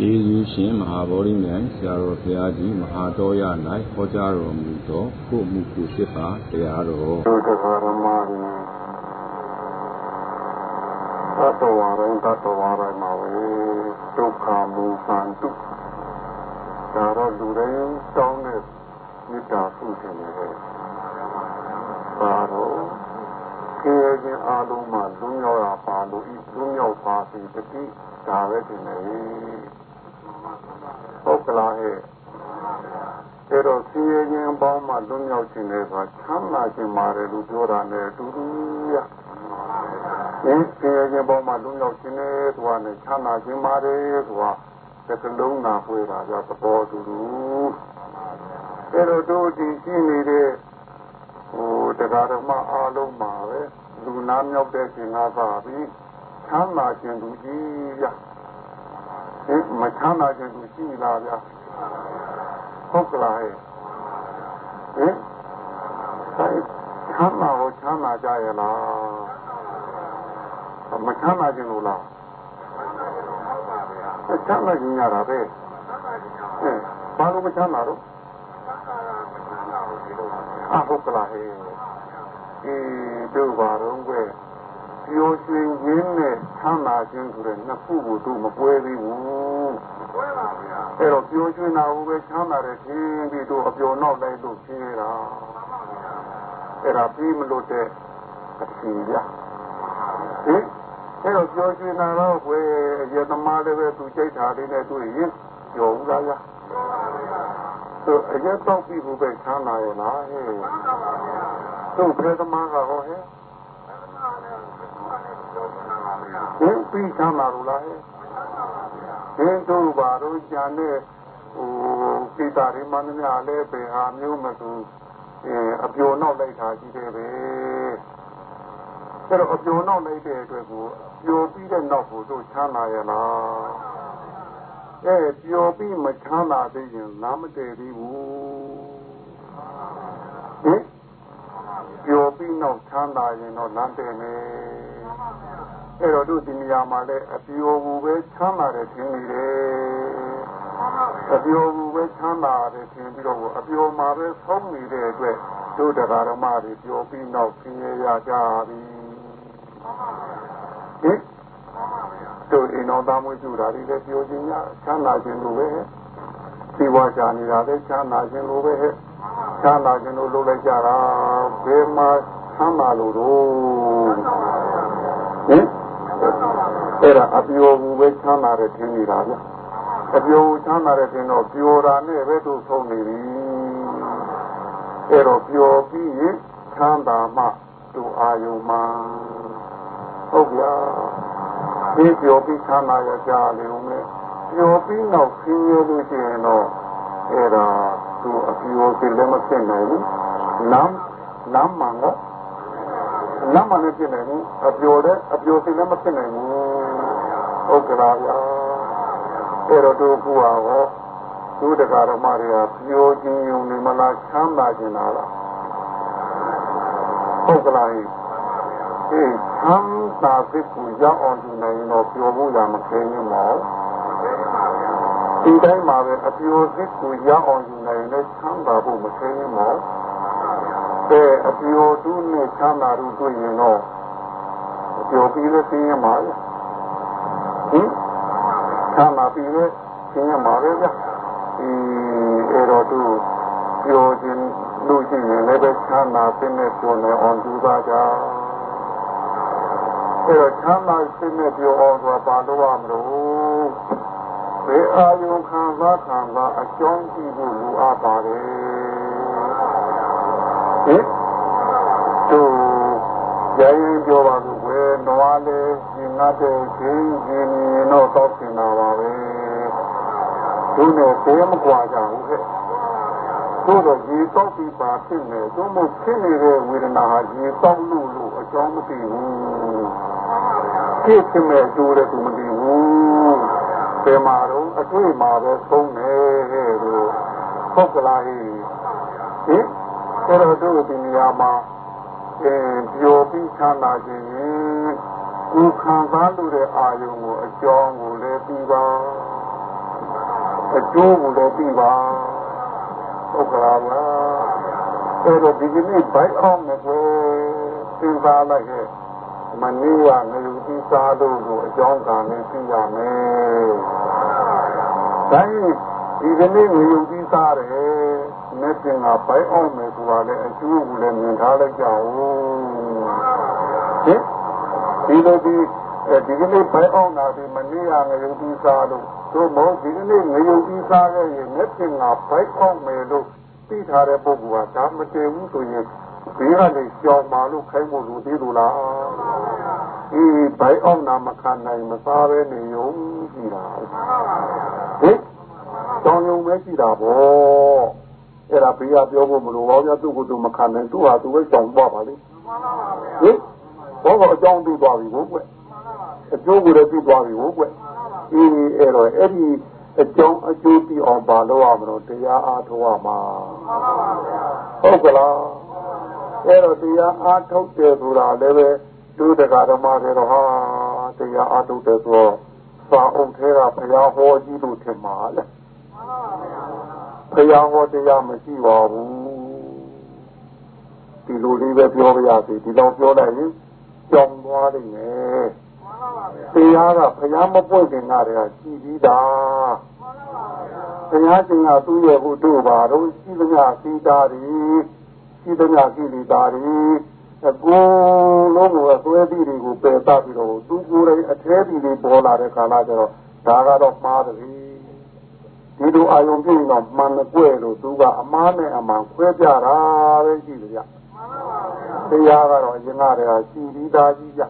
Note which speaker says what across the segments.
Speaker 1: ကျေးဇူးရှင်မဟာဗောဓိမြိုင်ဆရာတော်ဘုရားကြီးမဟာတော်ရ၌ဟောကြားတော်မူသောကိုမှုကိုဖြစ်ပါတရားတော်
Speaker 2: ဒုက္ခရမရီသတ္တဝါရင်သတ္တဝါတိုင်းမှာဝေဒုက္ခမူသံတုဒါတော့လူတိုင်းတောင်းတဲ့မေတ္တာပြုခြင်းနဲ့ပါတော့ကျေခြင်းအလုံးမှာလူရောက်တာပါလို့ဤလူရောက်ပါစီတတိဒါပဲတင်နေ ဟုတ်ကလားဟဲ့အဲတော့စီရင်ခြင်းပေါင်းမှလွတ်မြောက်ခြင်းလည်းဆိုချမ်းသာခြင်းပါတယ်လို့ပြောတာနဲ့အတူတူရဒီစီရင်ခြင်းပေါင်းမှလွတ်မြောက်ခြင်းလည်းဆိုတာနဲ့ချမ်းသာခြင်းပါတယ်ဆိုတာတကလုံးနာဖွေတာကြောင့်သဘောတူတူအဲတော့တို့ဒီရှိနေတဲ့ဟိုတရားဓမ္မအားလုံးမှာပဲလူနာမြောက်တဲ့ခြင်းကပါပြီးချမ်းသာခြင်းသူကြီးရ ဟင်မချမ်းသာခြင်းသူရှိလားဗျာဟုတ်ကလားဟင်ဆိုင်ချမ်းသာကိုချမ်းသာကြရလားမချမ်းသာခြင်းလို့လားချမ်းသာခြင်းရတာပဲဟင်ဘာလို့မချမ်းသာတော့အဟုတ်ကလားဟင်ဒီတို့ပါတော့ကွယ် ပျော်ရွှင်ခြင်းနဲ့ချမ်းသာခြင်းဆိုတဲ့နှစ်ခုကိုသူမပွဲသေးဘူးပွဲပါဗျာအဲ့တော့ပျော်ရွှင်တာကိုပဲချမ်းသာတဲ့ခြင်းပြီးတော့အပျော်နောက်လိုက်လို့ဖြစ်နေတာအဲ့ဒါပြီးမလို့တဲ့အရှင်ရဟင်အဲ့တော့ပျော်ရွှင်တာတော့ဘယ်ရသမားလည်းပဲသူကြိတ်တာလေးနဲ့တွေ့ရင်ပျော်ဘူးလားဗျာသူအရက်တော့ပြီးဘူးပဲချမ်းသာရဲ့လားဟဲ့သူဘယ်သမားကဟောဟဲ့ ဟင်ပြီးချမ်းသာလို့လားဟဲ့ဟင်တို့ဘာတို့ကြံတဲ့ဟိုကိတာရီမန္တများလည်းပဲဟာမျိုးမသူအဲအပျော်နောက်လိုက်တာကြီးတယ်ပဲအဲ့တော့အပျော်နောက်လိုက်တဲ့အတွက်ကိုပျော်ပြီးတဲ့နောက်ကိုတို့ချမ်းသာရလားအဲပျော်ပြီးမချမ်းသာသေးရင်နားမတည်သေးဘူးဟင်ပျော်ပြီးနောက်ချမ်းသာရင်တော့လမ်းတည်မယ် အဲ့တော့တို့ဒီနေရာမှာလည်းအပျော်ဘူးပဲချမ်းသာတယ်ထင်နေတယ်အပျော်ဘူးပဲချမ်းသာတယ်ထင်ပြီးတော့အပျော်မှာပဲဆုံးနေတဲ့အတွက်တို့တရားဓမ္မတွေပျော်ပြီးနောက်ဆင်းရဲရကြပြီဟင်တို့အိမ်တော်သားမွေးကြတာတွေလည်းပျော်ခြင်းရချမ်းသာခြင်းလိုပဲဒီဝါချာနေတာလည်းချမ်းသာခြင်းလိုပဲချမ်းသာခြင်းလိုလုပ်လိုက်ကြတာဘယ်မှာချမ်းသာလို့တော့ဟင် အဲ့ဒါအပျော်ဘူးပဲချမ်းသာတဲ့ထင်နေတာဗျအပျော်ချမ်းသာတဲ့ထင်တော့ပျော်တာနဲ့ပဲတို့ဆုံးနေပြီအဲ့တော့ပျော်ပြီးရင်ချမ်းသာမှတို့အာယုံမှာဟုတ်ဗျာဒီပျော်ပြီးချမ်းသာရကြလေဦးမယ်ပျော်ပြီးနောက်ခင်းရလို့ရှိရင်တော့အဲ့ဒါသူအပျော်စီလည်းမဖြစ်နိုင်ဘူးနမ်းနမ်းမှန်တော့ နမ်းမှလည်းဖြစ်နိုင်ဘူးအပျော်တဲ့အပျော်စီလည်းမဖြစ်နိုင်ဘူးဟုတ်ကလားဗျာအဲ့တော့တို့ကူဟာဟောသူတရားဓမ္မတွေကပျော်ခြင်းယုံနေမလားချမ်းသာခြင်းလားဟုတ်ကလားဒီချမ်းသာစိတ်ကိုရောက်အောင်ယူနိုင်တော့ပျော်ဖို့ရမခဲရင်မောဒီတိုင်းမှာပဲအပျော်စိတ်ကိုရောက်အောင်ယူနိုင်လည်းချမ်းသာဖို့မခဲရင်မော အဲအပျော်သူနဲ့ချမ်းသာသူတွေ့ရင်တော့အပျော်ပြီးလည်းသိရင်ပါလေဟင်ချမ်းသာပြီးလည်းသိရင်ပါလေဗျဒီအဲတော့သူပျော်ခြင်းလို့ရှိရင်လည်းပဲချမ်းသာတဲ့နဲ့ပျော်နေအောင်ကြိုးစားကြအဲတော့ချမ်းသာစိတ်နဲ့ပြောအောင်ဆိုတာဘာလို့ရမလို့ဘယ်အာယုခံစားခံစားအကြောင်းကြည့်ဖို့လိုအပ်ပါတယ် ဟင်တို့ရရင်ပြောပါလို့ပဲနွားလေးရှင်ငတ်တဲ့ရှင်ရှင်တော့တော့ပြင်လာပါပဲသူနဲ့ဘယ်မကွာကြဘူးခဲ့တို့တော့ရေတော့ပြီးပါဖြစ်နေတို့မို့ဖြစ်နေတဲ့ဝေဒနာဟာရေတော့လို့လို့အကြောင်းမသိဘူးဖြစ်ဖြစ်မဲ့အကျိုးလည်းသူမသိဘူးဘယ်မှာတော့အတွေ့မှာပဲသုံးနေခဲ့လို့ဟုတ်ကလားဟင်ဟင် အဲ့တော့တို့ဒီနေရာမှာအဲပျော်ပြီးချမ်းသာခြင်းကိုခံစားလို့တဲ့အာယုံကိုအကြောင်းကိုလည်းပြီးပါအကျိုးကိုလည်းပြီးပါဟုတ်ကလားဗျာအဲ့တော့ဒီကနေ့ဘိုက်အောင်မယ်ကိုသိပါလိုက်ရဲ့မနေ့ကငရုတိစားလို့ကိုအကြောင်းကလည်းသိရမယ်။ဒါရင်ဒီကနေ့ငရုတိစားတယ်။ နေ့ပြင်ကဘိုက်အောင်မယ်ဆိုတာလည်းအကျိုးကိုလည်းမြင်ထားလိုက်ကြအောင်။ဟင်ဒီလိုဒီဒီကနေ့ဘိုက်အောင်တာဒီမနေ့ကငရုတိစားလို့တို့မဟုတ်ဒီကနေ့ငရုတိစားခဲ့ရင်နေ့ပြင်ကဘိုက်အောင်မယ်လို့သိထားတဲ့ပုဂ္ဂိုလ်ကဒါမတည်ဘူးဆိုရင်ဘေးကနေကြောင်မာလို့ခိုင်းဖို့လူသေးလို့လားအေးဘိုင်အောင်နာမခံနိုင်မစားပဲနေုံကြည်တာဟင်တောင်းယုံပဲကြည်တာဗော အဲ့ဒါဘေးကပြောဖို့မလိုပါဘူးသူ့ကိုယ်သူမခံနိုင်သူ့ဟာသူပဲကြောင်သွားပါလေဟင်ဘောကအကြောင်းသိသွားပြီဘို့ကွအကျိုးကိုလည်းသိသွားပြီဘို့ကွအေးအဲ့တော့အဲ့ဒီအကြောင်းအကျိုးသိအောင်ပါလို့ရမလို့တရားအားထုတ်ရမှာဟုတ်ကလားအဲ့တော့တရားအားထုတ်တယ်ဆိုတာလည်းပဲသူတရားဓမ္မတွေတော့ဟာတရားအားထုတ်တယ်ဆိုတော့စာအုပ်ထဲကဘုရားဟောကြီးလို့ထင်ပါလေ ဘုရားဟောတရားမရှိပါဘူးဒီလိုလေးပဲပြောပြရစီဒီတော့ပြောလိုက်ရင်ကြောင်သွားနိုင်တယ်တရားကဘုရားမပွင့်ခင်ကတည်းကရှိပြီးသားဘုရားရှင်ကသူ့ရဲ့ဘုဒ္ဓဘာတော့ရှိသမျှစီတာတွေရှိသမျှကိလေသာတွေအကုန်လုံးကိုအသွဲတိတွေကိုပယ်သပြီးတော့သူကိုယ်တိုင်အထဲတိတွေပေါ်လာတဲ့ခါလာကျတော့ဒါကတော့မှားတယ် ဒီလိုအာယုံပြည့်တော့မှန်ကွဲလို့သူကအမားနဲ့အမှန်ခွဲပြတာပဲရှိတယ်ဗျတရားကတော့အရင်ကတည်းကရှိပြီးသားကြီးကြ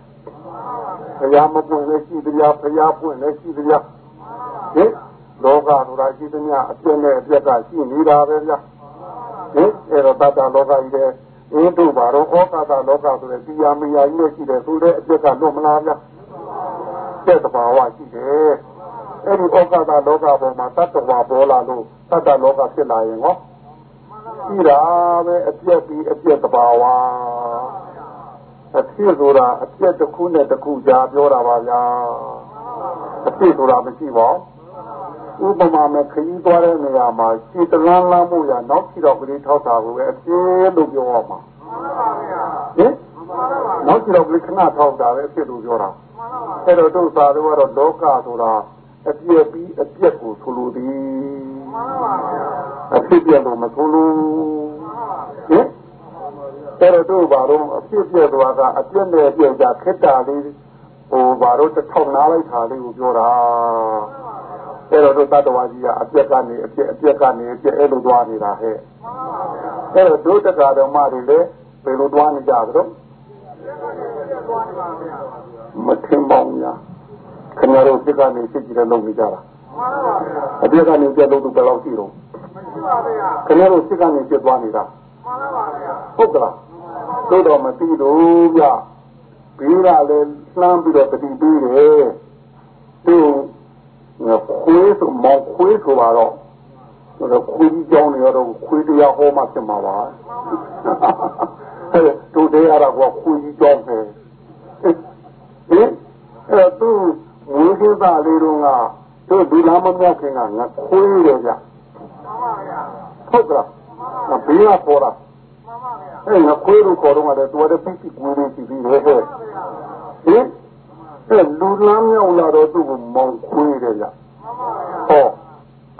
Speaker 2: ဘုရားမပွင့်လည်းရှိတရားဘုရားပွင့်လည်းရှိတရားဟင်လောကဆိုတာရှိသမျှအပြည့်နဲ့အပြည့်ကရှိနေတာပဲဗျဟင်အဲ့တော့တတ္တလောကကြီးတဲ့အင်းတို့ဘာတော့ဩကာသလောကဆိုတဲ့တရားမယာကြီးနဲ့ရှိတယ်ဆိုတဲ့အပြည့်ကလွတ်မလားဗျတဲ့တဘာဝရှိတယ် အဲ့ဒီဩကာသလောကပေါ်မှာတတ္တဝါပေါ်လာလို့တတ္တလောကဖြစ်လာရင်ဟောရှိတာပဲအပြည့်ပြီးအပြည့်တဘာဝအဖြစ်ဆိုတာအပြည့်တစ်ခုနဲ့တစ်ခုကြာပြောတာပါဗျာအဖြစ်ဆိုတာမရှိပါဘူးဥပမာမဲ့ခရီးသွားတဲ့နေရာမှာခြေတလန်းလန်းမှုရနောက်ခြေတော့ကလေးထောက်တာကိုပဲအပြည့်လို့ပြောရမှာဟင်နောက်ခြေတော့ကလေးခဏထောက်တာပဲအပြည့်လို့ပြောတာအဲ့တော့တို့သာတော့လောကဆိုတာ အပြည့်ပြီးအပြည့်ကိုဆိုလိုသည်အဖြစ်ပြလို့မဆိုလို့ဟင်အဲ့တော့တို့ဘာတော့အဖြစ်ပြသွားကအပြည့်နဲ့အပြည့်ကြခက်တာလေးဟိုဘာတော့တစ်ထောင်နားလိုက်တာလေးကိုပြောတာအဲ့တော့တို့သတ္တဝါကြီးကအပြက်ကနေအပြက်အပြက်ကနေအပြက်အဲ့လိုသွားနေတာဟဲ့အဲ့တော့တို့တက္ကရာတော်မတွေလည်းဘယ်လိုသွားနေကြသလဲမထင်ပါဘူးညာ ခင်ဗျားတို့စိတ်ကနေစိတ်ကြီးတဲ့လုပ်နေကြတာအပြက်ကနေပြက်လို့ဘယ်လောက်ရှိတော့ခင်ဗျားတို့စိတ်ကနေပြက်သွားနေတာဟုတ်ကလားတို့တော့မသိတော့ဗျဘေးကလည်းလှမ်းပြီးတော့တတိပေးတယ်သူခွေးဆိုမောင်ခွေးဆိုတော့တော့ခွေးကြီးကြောင်းနေတော့ခွေးတရားဟောမှဖြစ်မှာပါဟဲ့တို့တရားတော့ခွေးကြီးကြောင်းပဲဟင်အဲ့သူ ဝိသေသလေးတော့ကတို့ဒီလားမမြောက်ခင်ကငါခွေးတယ်ဗျဟုတ်ကလားဘေးကပေါ်တာအဲ့ငါခွေးလို့ခေါ်တော့တယ်သူကတည်းကပြစ်ပြစ်ကွေးနေပြီလေဟဲ့ဟင်အဲလူလမ်းမြောက်လာတော့သူ့ကိုမောင်ခွေးတယ်ဗျဟော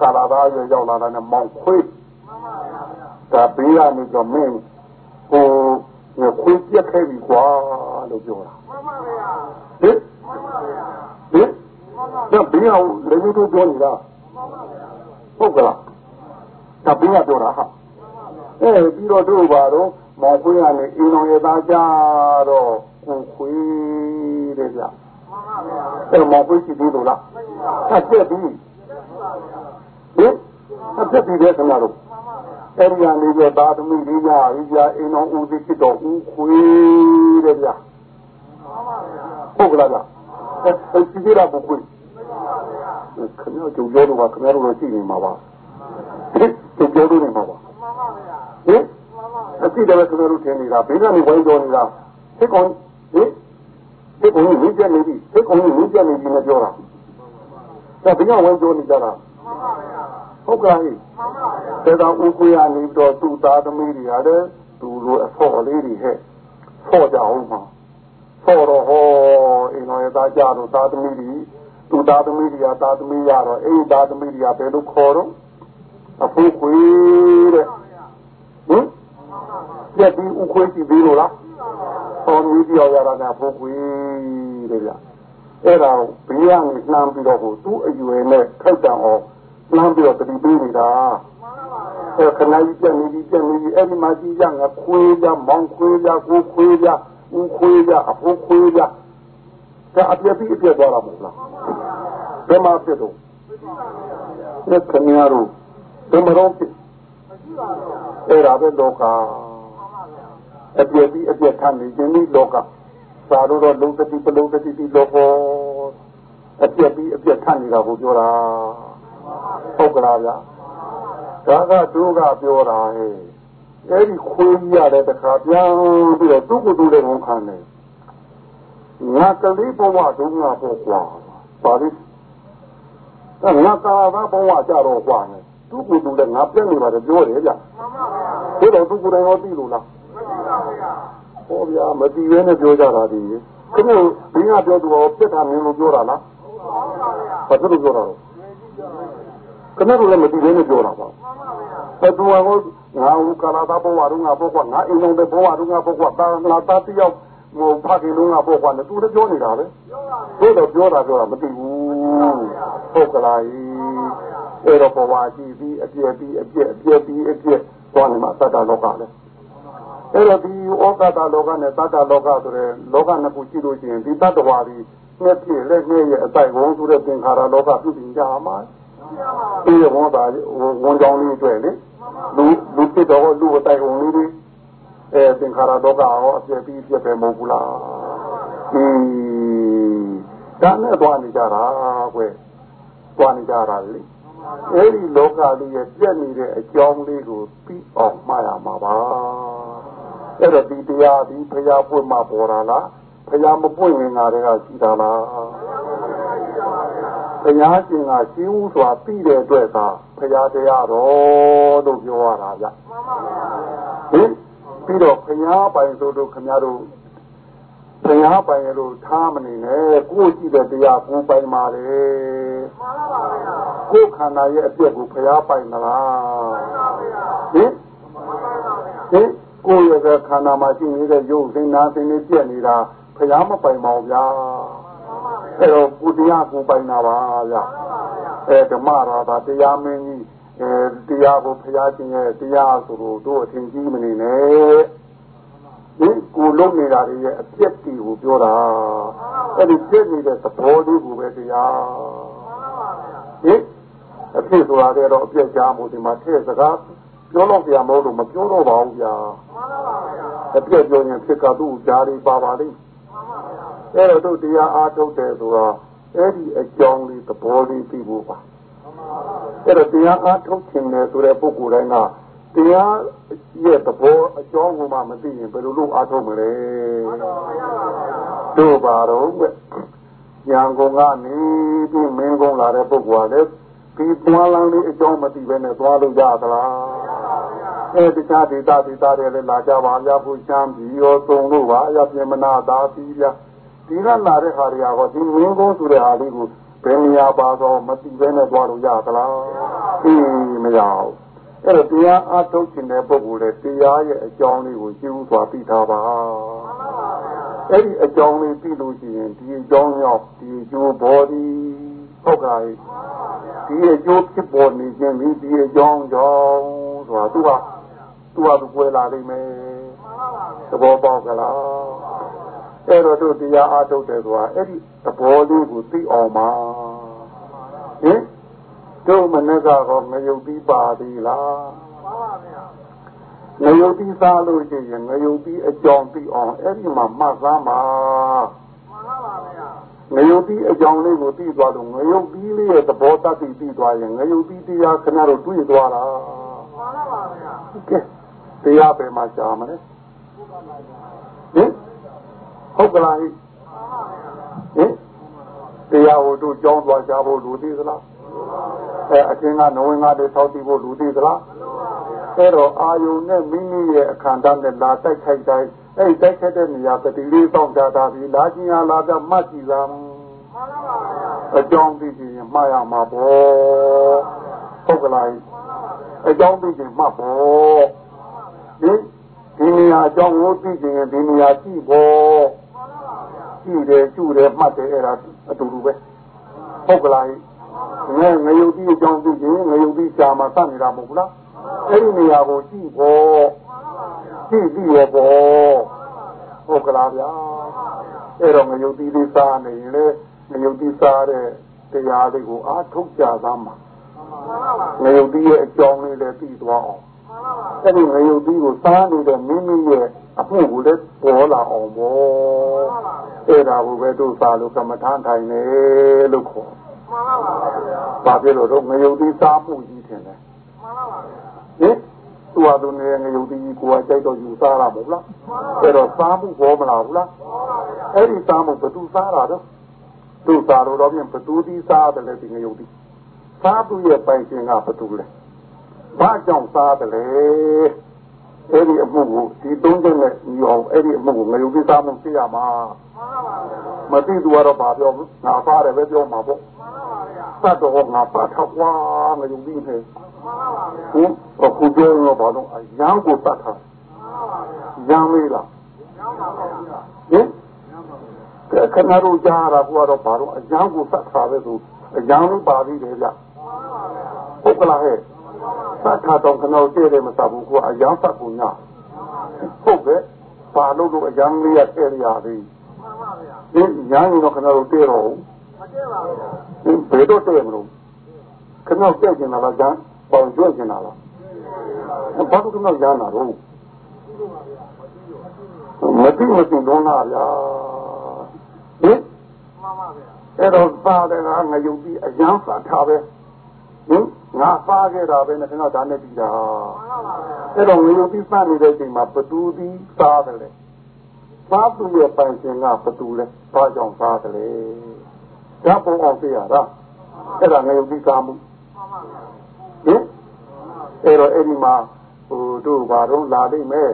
Speaker 2: ကာလာသားရရောက်လာတဲ့မောင်ခွေးဒါဘေးကနေတော့မင်းဟိုခွေးပြက်ခဲ့ပြီကွာလို့ပြောတာဟင် ဟင်ဒါဘေးကလည်းတို့ပြောနေတာဟုတ်ကလားဒါဘေးကပြောတာဟာအဲပြီးတော့တို့ပါတော့မောင်ခွေးကနေအင်းတော်ရဲ့သားကြတော့ကိုခွေးတဲ့ဗျအဲ့မောင်ခွေးရှိသေးလို့လားဆက်ပြက်ပြီဟင်ဆက်ပြက်ပြီတဲ့ခင်ဗျားတို့အဲ့ဒီကနေပြသာသမီလေးညာရိယာအင်းတော်ဦးသိဖြစ်တော်ဦးခွေးတဲ့ဗျဟုတ်ကလား ဗျအဲ့ဒီကြည့်ရပါခွေးခင်ဗျားတို့ကြောတော့ခင်ဗျားတို့ရှိနေမှာပါကျုပ်ပြောလို့နေမှာပါဟင်အသိတယ်ခင်ဗျားတို့ထင်နေတာဘေးကနေဝိုင်းတော်နေတာသိကောင်းဟင်သိကောင်းကြီးမြင့်နေပြီသိကောင်းကြီးမြင့်နေပြီနဲ့ပြောတာဒါဘယ်ရောက်ဝိုင်းတော်နေကြတာဟဟုတ်ကဲ့ဒါတော့ဥကွေရနေပြီးတော့သူ့သားသမီးတွေရတယ်သူလိုအဖို့လေးတွေဟဲ့ဖော့ကြအောင်မှာ ဖော့တော့ဟောအိမ်တော်ရဲ့သားကြတော့သားသမီးတွေသူ့သားသမီးတွေကသားသမီးရတော့အဲ့ဒီသားသမီးတွေကဘယ်လိုခေါ်တော့အဖို့ခွေတဲ့ဟင်ပြက်ပြီးဥခွေးကြည့်ပြီးလို့လားဟောမျိုးပြောရတာကဖို့ခွေတဲ့ဗျအဲ့ဒါဘေးကနေနှမ်းပြီးတော့ဟိုသူ့အရွယ်နဲ့ထောက်တန်အောင်နှမ်းပြီးတော့တတိပေးနေတာအဲခဏကြီးပြက်နေပြီးပြက်နေပြီးအဲ့ဒီမှာကြည့်ရငါခွေးကြမောင်ခွေးကြကိုခွေး ကြဦးခွေးကြအဖို့ခွေးကြဒါအပြည့်ပြီးအပြည့်သွားတာမဟုတ်လားဘယ်မှာဖြစ်တော့လက်ခမရတို့ဘယ်မှာတော့ဖြစ်အဲ့ဒါပဲလောကအပြည့်ပြီးအပြည့်ခံနေခြင်းဒီလောကသာတို့တော့လုံးတတိပလုံးတတိဒီလောကအပြည့်ပြီးအပြည့်ခံနေတာကိုပြောတာဟုတ်ကလားဗျာဒါကတို့ကပြောတာဟဲ့ အဲ့ဒီခွေးကြီးရတဲ့တခါပြန်ပြီးတော့သူ့ကိုယ်သူလည်းဝန်ခံတယ်ငါကလေးဘဝဒုငါပေါ့ကွာပါလိငါကာသာဘဝကြတော့ကွာနဲ့သူ့ကိုယ်သူလည်းငါပြက်နေပါတယ်ပြောတယ်ဗျဒီတော့သူကိုယ်တိုင်ရောသိလို့လားဟောဗျာမသိရဲနဲ့ပြောကြတာဒီခဏဘင်းကပြောသူရောပြက်တာမင်းလို့ပြောတာလားဘာဖြစ်လို့ပြောတာလဲခဏတော့လည်းမသိရဲနဲ့ပြောတာပါဘယ်သူကငါဦးကာလာသာဘဝတော့ငါပေါ့ကွာငါအိမ်လုံးတဲ့ဘဝတော့ငါပေါ့ကွာတာငါတာတယောက်ဟိုဖခင်လုံးကပေါ့ကွာနဲ့သူလည်းပြောနေတာပဲပြောတော့ပြောတာပြောတာမသိဘူးဟုတ်ကလားအဲ့တော့ဘဝကြည့်ပြီးအပြည့်ပြီးအပြည့်အပြည့်ပြီးအပြည့်သွားနေမှာသတ္တလောကလည်းအဲ့တော့ဒီဩကတာလောကနဲ့သတ္တလောကဆိုတဲ့လောကနှစ်ခုကြည့်လို့ရှိရင်ဒီတတ္တဝါဒီနှစ်ပြည့်လက်နဲ့ရဲ့အတိုက်ဝုံဆိုတဲ့သင်္ခါရလောကပြုပြင်ကြမှာဒီဝန်သားဝန်ကြောင်းလေးတွေ့လေ လူလူပြတော့လူအတိုက်ဝုံလေးတွေအဲသင်္ခါရလောကရောအပြည့်ပြီးပြည့်ပဲမဟုတ်ဘူးလားဒီဒါနဲ့သွားနေကြတာကွယ်သွားနေကြတာလေအဲ့ဒီလောကလေးရဲ့ပြက်နေတဲ့အကြောင်းလေးကိုပြီးအောင်မှားရမှာပါအဲ့တော့ဒီတရားဒီဖရာပွင့်မှာပေါ်တာလားဖရာမပွင့်ရင်ငါတွေကရှိတာလားဘုရားရှင်ကရှင်းဦးစွာပြီးတဲ့အတွက်သာ ဖရာတရားတော်လို့ပြောရတာဗျဟင်ပြီးတော့ဘုရားပိုင်ဆိုတော့ခင်ဗျားတို့ဘုရားပိုင်လို့ထားမနေနဲ့ကိုယ်ကြည့်တဲ့တရားကိုပိုင်ပါလေမှန်ပါဗျာကိုယ်ခန္ဓာရဲ့အပြည့်ကိုဘုရားပိုင်မလားဟင်ဟင်ကိုယ်ရဲ့ခန္ဓာမှာရှိနေတဲ့ရုပ်စိမ်းနာစိမ်းလေးပြည့်နေတာဘုရားမပိုင်ပါဘူးဗျာအဲ့တော့ကိုတရားကိုပိုင်တာပါဗျာ အဲဓမ္မရာသာတရားမင်းကြီးအဲတရားကိုဘုရားရှင်ရဲ့တရားဆိုလို့တို့အထင်ကြီးမနေနဲ့ဒီကိုလုံးနေတာတွေရဲ့အပြည့်တီကိုပြောတာအဲ့ဒီပြည့်နေတဲ့သဘောလေးကိုပဲတရားဟင်အဖြစ်ဆိုတာတော့အပြည့်ကြားမှုဒီမှာထည့်စကားပြောလို့ပြမလို့မပြောတော့ပါဘူးဗျာအပြည့်ပြောရင်ဖြစ်ကသူ့ကြားလေးပါပါလိမ့်အဲ့တော့တို့တရားအားထုတ်တယ်ဆိုတော့ အဲ့ဒီအကြောင်းလေးသဘောလေးသိဖို့ပါအဲ့တော့တရားအားထုတ်ခြင်းလေဆိုတဲ့ပုဂ္ဂိုလ်တိုင်းကတရားရဲ့သဘောအကြောင်းကိုမှမသိရင်ဘယ်လိုလုပ်အားထုတ်မလဲတို့ပါတော့ညာကုန်ကနေပြီးမင်းကုန်လာတဲ့ပုဂ္ဂိုလ်ကလည်းဒီသွားလမ်းလေးအကြောင်းမသိဘဲနဲ့သွားလို့ရသလားအဲတခြားဒေသဒေသတွေလည်းလာကြပါဗျာဘုချမ်းပြီးရောသုံးလို့ပါအရပြင်မနာသာပြီးဗျာ ဒီကလာတဲ့ခါတွေကဟောဒီမင်းကုန်းဆိုတဲ့ဟာလေးကိုဘယ်နေရာပါတော့မသိဘဲနဲ့သွားလို့ရသလားအေးမရဘူးအဲ့တော့တရားအထုတ်ခြင်းတဲ့ပုဂ္ဂိုလ်လည်းတရားရဲ့အကြောင်းလေးကိုရှင်းဥစွာသိထားပါအဲ့ဒီအကြောင်းလေးသိလို့ရှိရင်ဒီအကြောင်းရောက်ဒီအကျိုးဘောဒီဟုတ်ကဲ့ဒီအကျိုးဖြစ်ပေါ်နေခြင်းဒီဒီအကြောင်းကြောင့်ဆိုတာသူကသူကသူွယ်လာလိမ့်မယ်သဘောပေါက်ကြလား အဲ့တော့တို့တရားအားထုတ်တယ်ဆိုတာအဲ့ဒီသဘောလေးကိုသိအောင်ပါဟင်တို့မနေ့ကတော့ငရုတ်ပြီးပါသေးလားပါပါဗျာငရုတ်ပြီးစားလို့ရှိရင်ငရုတ်ပြီးအကြောင်းပြီးအောင်အဲ့ဒီမှာမှတ်သားပါမှန်ပါပါဗျာငရုတ်ပြီးအကြောင်းလေးကိုသိသွားလို့ငရုတ်ပြီးလေးရဲ့သဘောတတ်ပြီးသိသွားရင်ငရုတ်ပြီးတရားခဏတော့တွေ့သွားတာမှန်ပါပါဗျာကဲတရားပဲမှာရှာမလဲဟင် ဟုတ်ကလားဟင်တရားဟိုတို့ကြောင်းသွားရှာဖို့လူသေးသလားအဲအဲအချင်းကနဝင်ကတည်းထောက်တည်ဖို့လူသေးသလားအဲ့တော့အာယုန်နဲ့မိမိရဲ့အခန္ဓာနဲ့လာတိုက်ခိုက်တိုင်းအဲ့တိုက်ခိုက်တဲ့နေရာတတိလေးတောင်းကြတာဒီလာချင်းအားလာကြမှတ်ကြည့်လားအကြောင်းသိချင်းမှားရမှာပေါ့ဟုတ်ကလားအကြောင်းသိချင်းမှတ်ပေါ့ဒီဒီနေရာအကြောင်းကိုသိချင်းဒီနေရာကြည့်ပေါ့ ကြည့်တယ်ကျူတယ်မှတ်တယ်အဲ့ဒါအတူတူပဲဟုတ်ကလားငယ်ငရုတ်တိအကြောင်းသိချင်းငရုတ်တိရှာမှာစနေတာမဟုတ်ဘူးလားအဲ့ဒီနေရာကိုကြည့်ဖို့ကြည့်ပြီးရပေါ့ဟုတ်ကလားဗျာအဲ့တော့ငရုတ်တိလေးစားနေရင်လေငရုတ်တိစားတဲ့တရားလေးကိုအားထုတ်ကြသားမှာငရုတ်တိရဲ့အကြောင်းလေးလည်းသိသွားအောင်အဲ့ဒီငရုတ်တိကိုစားနေတဲ့မိမိရဲ့ အမှုကိုလည်းပေါ်လာအောင်ပေါ့အဲ့ဒါကိုပဲတို့စားလို့ကမ္မထာထိုင်နေလို့ခေါ်ဘာဖြစ်လို့တော့ငရုတ်တိစားမှုကြီးထင်တယ်ဟင်သူ့အတူနေငရုတ်တိကိုကကြိုက်တော့ယူစားတာမဟုတ်လားအဲ့တော့စားမှုပေါ်မလာဘူးလားအဲ့ဒီစားမှုဘယ်သူစားတာတော့သူ့စားလို့တော့ပြင်ဘသူဒီစားတယ်လေဒီငရုတ်တိစားသူရဲ့ပိုင်ရှင်ကဘသူလဲဘာကြောင့်စားတယ်လဲ အဲ့ဒီအမှုကိုဒီသုံးချက်နဲ့ညီအောင်အဲ့ဒီအမှုကိုငရုတ်တိစားမှုသိရမှာမသိသူကတော့ဘာပြောငါပါတယ်ပဲပြောမှာပေါ့သတ်တော်ငါပါထောက်ွားငရုတ်တိနဲ့ဟင်အခုပြောတော့ဘာလို့အရန်ကိုတတ်တာရန်မေးလားဟင်ခဏတို့ကြားတာကတော့ဘာလို့အရန်ကိုတတ်တာပဲဆိုအရန်လို့ပါသေးတယ်ဗျဟုတ်ကလားဟဲ့ သတ်တာတော့ခဏတို့တည့်တယ်မသတ်ဘူးကအရန်သတ်ကုန်ညာဟုတ်ကဲ့ဘာလို့လို့အရန်လေးရတည့်ရသေးဒီညာရင်တော့ခဏတို့တည့်တော့မတည့်ပါဘူးဘယ်တော့တည့်မလို့ခဏတည့်ကျင်လာလားဂျန်ပေါင်ကျွတ်ကျင်လာလားဘာလို့ကတော့ရနာတော့မတိမတိတော့နာဗျာဟင်မှန်ပါဗျာအဲ့တော့စားတယ်ကငရုတ်ပြီးအရန်စားထားပဲဟင် ငါစားခဲ့တာပဲနဲ့ကျွန်တော်ဒါနဲ့ပြီးတာအဲ့တော့ငရုတ်ပြီးစားနေတဲ့အချိန်မှာဘသူဒီစားတယ်လေစားသူရဲ့ပိုင်ရှင်ကဘသူလဲဘာကြောင့်စားတယ်လဲဓာတ်ပုံအောင်သိရတာအဲ့ဒါငရုတ်ပြီးစားမှုဟင်အဲ့တော့အဲ့ဒီမှာဟိုတို့ဘာတော့လာလိမ့်မယ်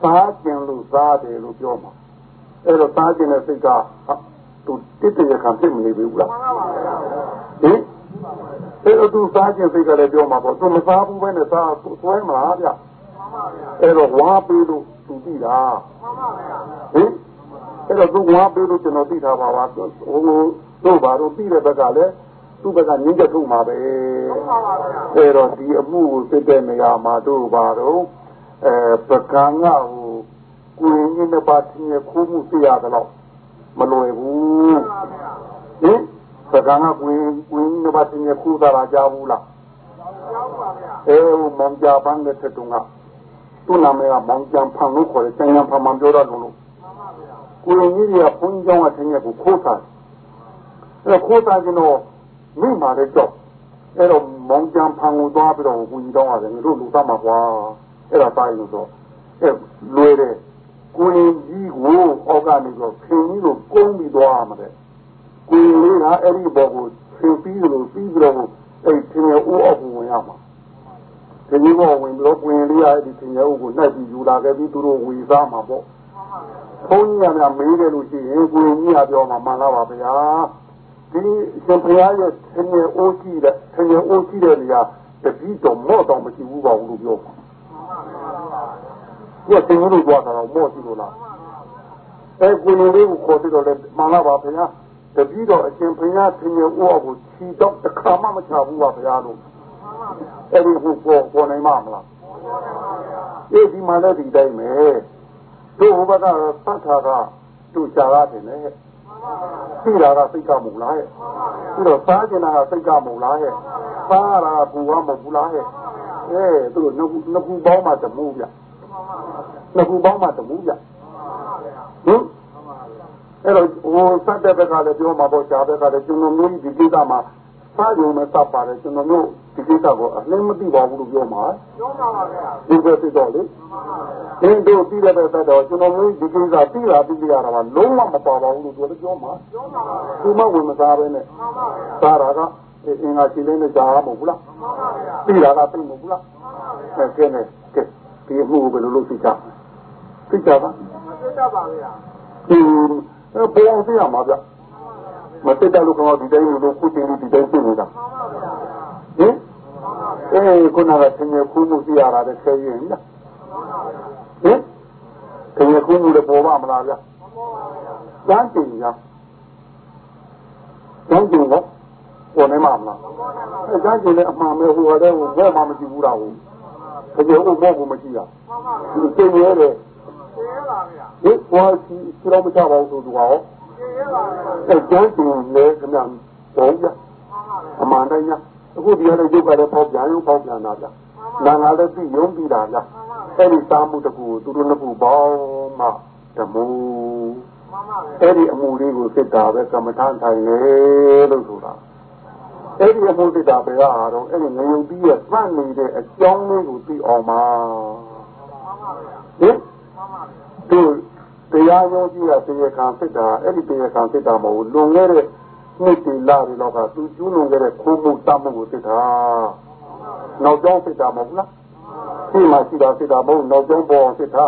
Speaker 2: စားကျင်လို့စားတယ်လို့ပြောမှာအဲ့တော့စားကျင်တဲ့စိတ်ကသူတိတိကျခံဖြစ်မနေဘူးလားဟင် အဲ့တော့သူစားကျင်စိတ်ကလည်းပြောမှာပေါ့သူမစားဘူးပဲနဲ့စားသွဲမလားဗျအဲ့တော့ဝါပေးလို့သူသိတာဟင်အဲ့တော့သူဝါပေးလို့ကျွန်တော်သိတာပါပါဟိုတို့ဘာတော့သိတဲ့ဘက်ကလည်းသူ့ဘက်ကငင်းချက်ထုတ်မှာပဲအဲ့တော့ဒီအမှုကိုစစ်တဲ့နေရာမှာတို့ပါတော့အဲပကံကဟိုကိုရင်းကြီးနှစ်ပါးချင်းရခိုးမှုသိရတယ်တော့မလွယ်ဘူးဟင် ပကံကကိုရင်းကိုရင်းနှစ်ပါးချင်းရခိုးတာကြားဘူးလားကြားပါဗျာအဲဟိုမောင်ကြပန်းတဲ့တုန်းကသူ့နာမည်ကမောင်ကြံဖန်လို့ခေါ်တယ်ကျန်ကျန်ဖန်မှပြောတော့လို့ကိုရင်းကြီးကဘုန်းကြီးကျောင်းကချင်းရကိုခိုးတာအဲခိုးတာကျတော့မိမာတဲ့ကြောက်အဲ့တော့မောင်ကြံဖန်ကိုသွားပြီးတော့ကိုကြီးတော့ရတယ်တို့လူသားမှာကွာအဲ့ဒါတိုင်းလို့တော့အဲ့လွယ်တယ်ကိုရင်ကြီးကိုအောက်ကနေတော့ခင်ကြီးကိုကုန်းပြီးသွားမှာတဲ့ ကိုရင်လေးကအဲ့ဒီဘောကိုဆင်ပြီးလို့ပြီးပြီးတော့အဲ့ထင်ရဦးအောက်ကိုဝင်ရမှာဒီကြီးဘောဝင်ပြီးတော့ကိုရင်လေးကအဲ့ဒီထင်ရဦးကိုနှိုက်ပြီးယူလာခဲ့ပြီးသူတို့ဝေစားမှာပေါ့ဘုန်းကြီးကများမေးတယ်လို့ရှိရင်ကိုရင်ကြီးကပြောမှာမှန်လားပါဗျာဒီရှင်ဘုရားရဲ့ဆင်းရဲအိုးကြီးတဲ့ဆင်းရဲအိုးကြီးတဲ့နေရာတတိတော်မော့တော်မရှိဘူးပါဘူးလို့ပြောပါဒီဆင်းရဲလို့ကြွားတာတော့မော့ရှိလို့လားအဲကိုယ်လေးကိုခေါ်ပြီးတော့လေမှန်လားပါဗျာ တတိတော်အရှင်ဘုရားဆင်းရဲအိုးကိုခြီတော့တစ်ခါမှမချဘူးပါဗျာလို့အဲ့ဒီကိုပေါ်ပေါ်နိုင်မှာမလားဒီမှာလည်းဒီတိုင်းပဲတို့ဘက်ကသတ်တာကသူ့ရှာရတယ်လေသိတာကစိတ်ကမဟုတ်လားဟဲ့ပြီးတော့စားကျင်တာကစိတ်ကမဟုတ်လားဟဲ့စားရတာကဘူကမဟုတ်ဘူးလားဟဲ့အဲသူတို့နှစ်ခုနှစ်ခုပေါင်းမှတမှုဗျနှစ်ခုပေါင်းမှတမှုဗျဟင် အဲ့တော့ဟိုစတဲ့ဘက်ကလည်းပြောမှာပေါ့ရှားဘက်ကလည်းကျွန်တော်မျိုးဒီကိစ္စမှာစားရုံနဲ့တပ်ပါတယ်ကျွန်တော်မျိုးဒီကိစ္စကိုအနှင်းမသိပါဘူးလို့ပြောမှာပြောပါပါဗျာဒီပဲသိတော့လေအင်းတို့ပြီးတဲ့ဘက်တော့ကျွန်တော်မျိုးဒီကိစ္စသိတာသိရတာကလုံးဝမပါပါဘူးလို့ပြောတယ်ပြောမှာပြောပါပါသူမဝင်မစားပဲနဲ့စားတာကအင်္ဂါရှင်လေးနဲ့ကြားမဟုတ်ဘူးလားပြီးတာကသိမဟုတ်ဘူးလားအဲကဲနဲ့ကဲဒီအမှုဘယ်လိုလုပ်သိကြသိကြပါသိကြပါဗျာဒီပေါ် အောင်သိရမှာဗျမသိတဲ့လူကဒီတိုင်းလို့ခုတင်ဒီတိုင်းသိနေတာဟင်အေးခုနကသင်ရခုမှုသိရတာတဲ့ဆယ်ရင်လားဟင်သင်ရခုမှုလည်းပေါ်ပါမလားဗျာကျမ်းတင်ရကျမ်းတင်တော့ပေါ်နေမှာမလားအဲကျမ်းတင်လည်းအမှန်ပဲဟိုတဲ့ဟိုဘယ်မှမရှိဘူးလားဟိုတကယ်ဟုတ်ဘောကိုမရှိတာဒီသင်ရတယ် သင်ရပါဗျာဟိုဟောစီစီတော့မချပါဘူးဆိုသူကဟောသင်ရပါဗျာအဲကျမ်းတင်လည်းခင်ဗျာပေါ်ကြအမှန်တိုင်းညာအခုဒီရတဲ့ရုပ်ကလည်းပေါက်ပြန်ရုပ်ပေါက်ပြန်တာဗျနာငါလည်းပြီးယုံပြီးတာဗျအဲ့ဒီစားမှုတကူသူတို့နှစ်ခုပေါင်းမှဓမ္မအဲ့ဒီအမှုလေးကိုစစ်တာပဲကမ္မထန်ထိုင်လေလို့ဆိုတာအဲ့ဒီအမှုစစ်တာပဲအားတော့အဲ့ဒီငရုတ်ပြီးရဲ့ပတ်နေတဲ့အကြောင်းလေးကိုသိအောင်ပါဟင် သူတရားရောကြည့်ရတရားခံစစ်တာအဲ့ဒီတရားခံစစ်တာမဟုတ်လွန်ခဲ့တဲ့နှစ်တီလာတွေတော့ကသူကျူးလွန်ခဲ့တဲ့ခိုးမှုတတ်မှုကိုသိတာနောက်ကျောင်းသိတာမဟုတ်လားဒီမှာရှိတာသိတာမဟုတ်နောက်ကျောင်းပေါ်သိတာ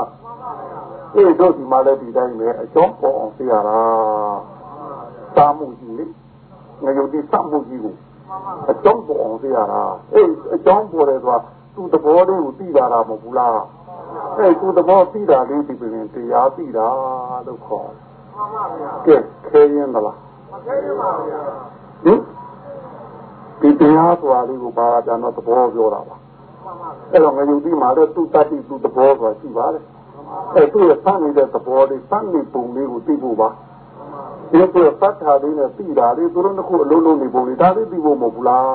Speaker 2: အေးတို့ဒီမှာလည်းဒီတိုင်းပဲအကျောင်းပေါ်အောင်သိရတာတာမှုကြီးလေငါယုံဒီစမှုကြီးကိုအကျောင်းပေါ်အောင်သိရတာအေးအကျောင်းပေါ်တယ်ဆိုတာသူ့သဘောလေးကိုသိတာမဟုတ်ဘူးလား အဲသူ့သဘောသိတာလေးဒီပြင်တရားသိတာလို့ခေါ်တယ်ကဲခဲရင်မလားဟင်ဒီတရားဆိုတာလေးကိုဘာသာတော့သဘောပြောတာပါအဲ့တော့ငရုတ်ဒီမှာတော့သူ့တတိသူ့သဘောဆိုတာရှိပါတယ်အဲ့သူ့ရဲ့စမ်းနေတဲ့သဘောလေးစမ်းနေပုံလေးကိုသိဖို့ပါဒီလိုသတ်တာလေးနဲ့သိတာလေးသူတို့နှစ်ခုအလုံးလုံးနေပုံလေးဒါလေးသိဖို့မဟုတ်ဘူးလား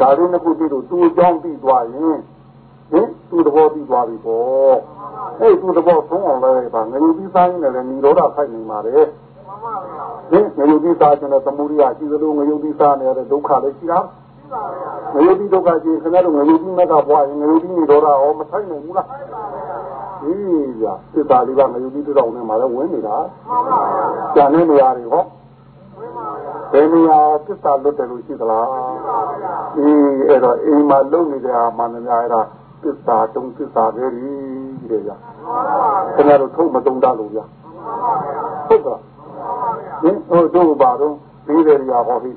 Speaker 2: ဒါလေးနှစ်ခုသိလို့သူ့အကြောင်းသိသွားရင် ဟင်သူ့သဘောသိသွားပြီပေါ့အဲ့သူ့သဘောသုံးအောင်လဲပါငရုတ်ဒီဆိုင်နဲ့လည်းនិရောဓဖိုက်နေပါတယ်ဟင်ငရုတ်တိစားခြင်းနဲ့သမုဒိယရှိသလိုငရုတ်တိစားနေတဲ့ဒုက္ခလည်းရှိတာငရုတ်တိဒုက္ခရှိခင်ဗျားတို့ငရုတ်တိမက်ကဘွားရင်ငရုတ်တိနေတော့တာဟောမဆိုင်နိုင်ဘူးလားဟေးဗျာသစ္စာလေးကငရုတ်တိတောင်နဲ့မှလည်းဝင်နေတာကျန်တဲ့နေရာတွေဟောဘယ်နေရာသစ္စာလွတ်တယ်လို့ရှိသလားအေးအဲ့တော့အိမ်မှာလုံနေတဲ့အာမန္တများအဲ့ဒါ သစ္စာတုံးသစ္စာပဲကြီးတဲ့ဗျာခင်ဗျားတို့ထုတ်မတုံးတတ်လို့ဗျာဟုတ်ကဲ့ဟင်ဟိုတို့ပါတော့ပြီးတယ်ရာဟောပြီ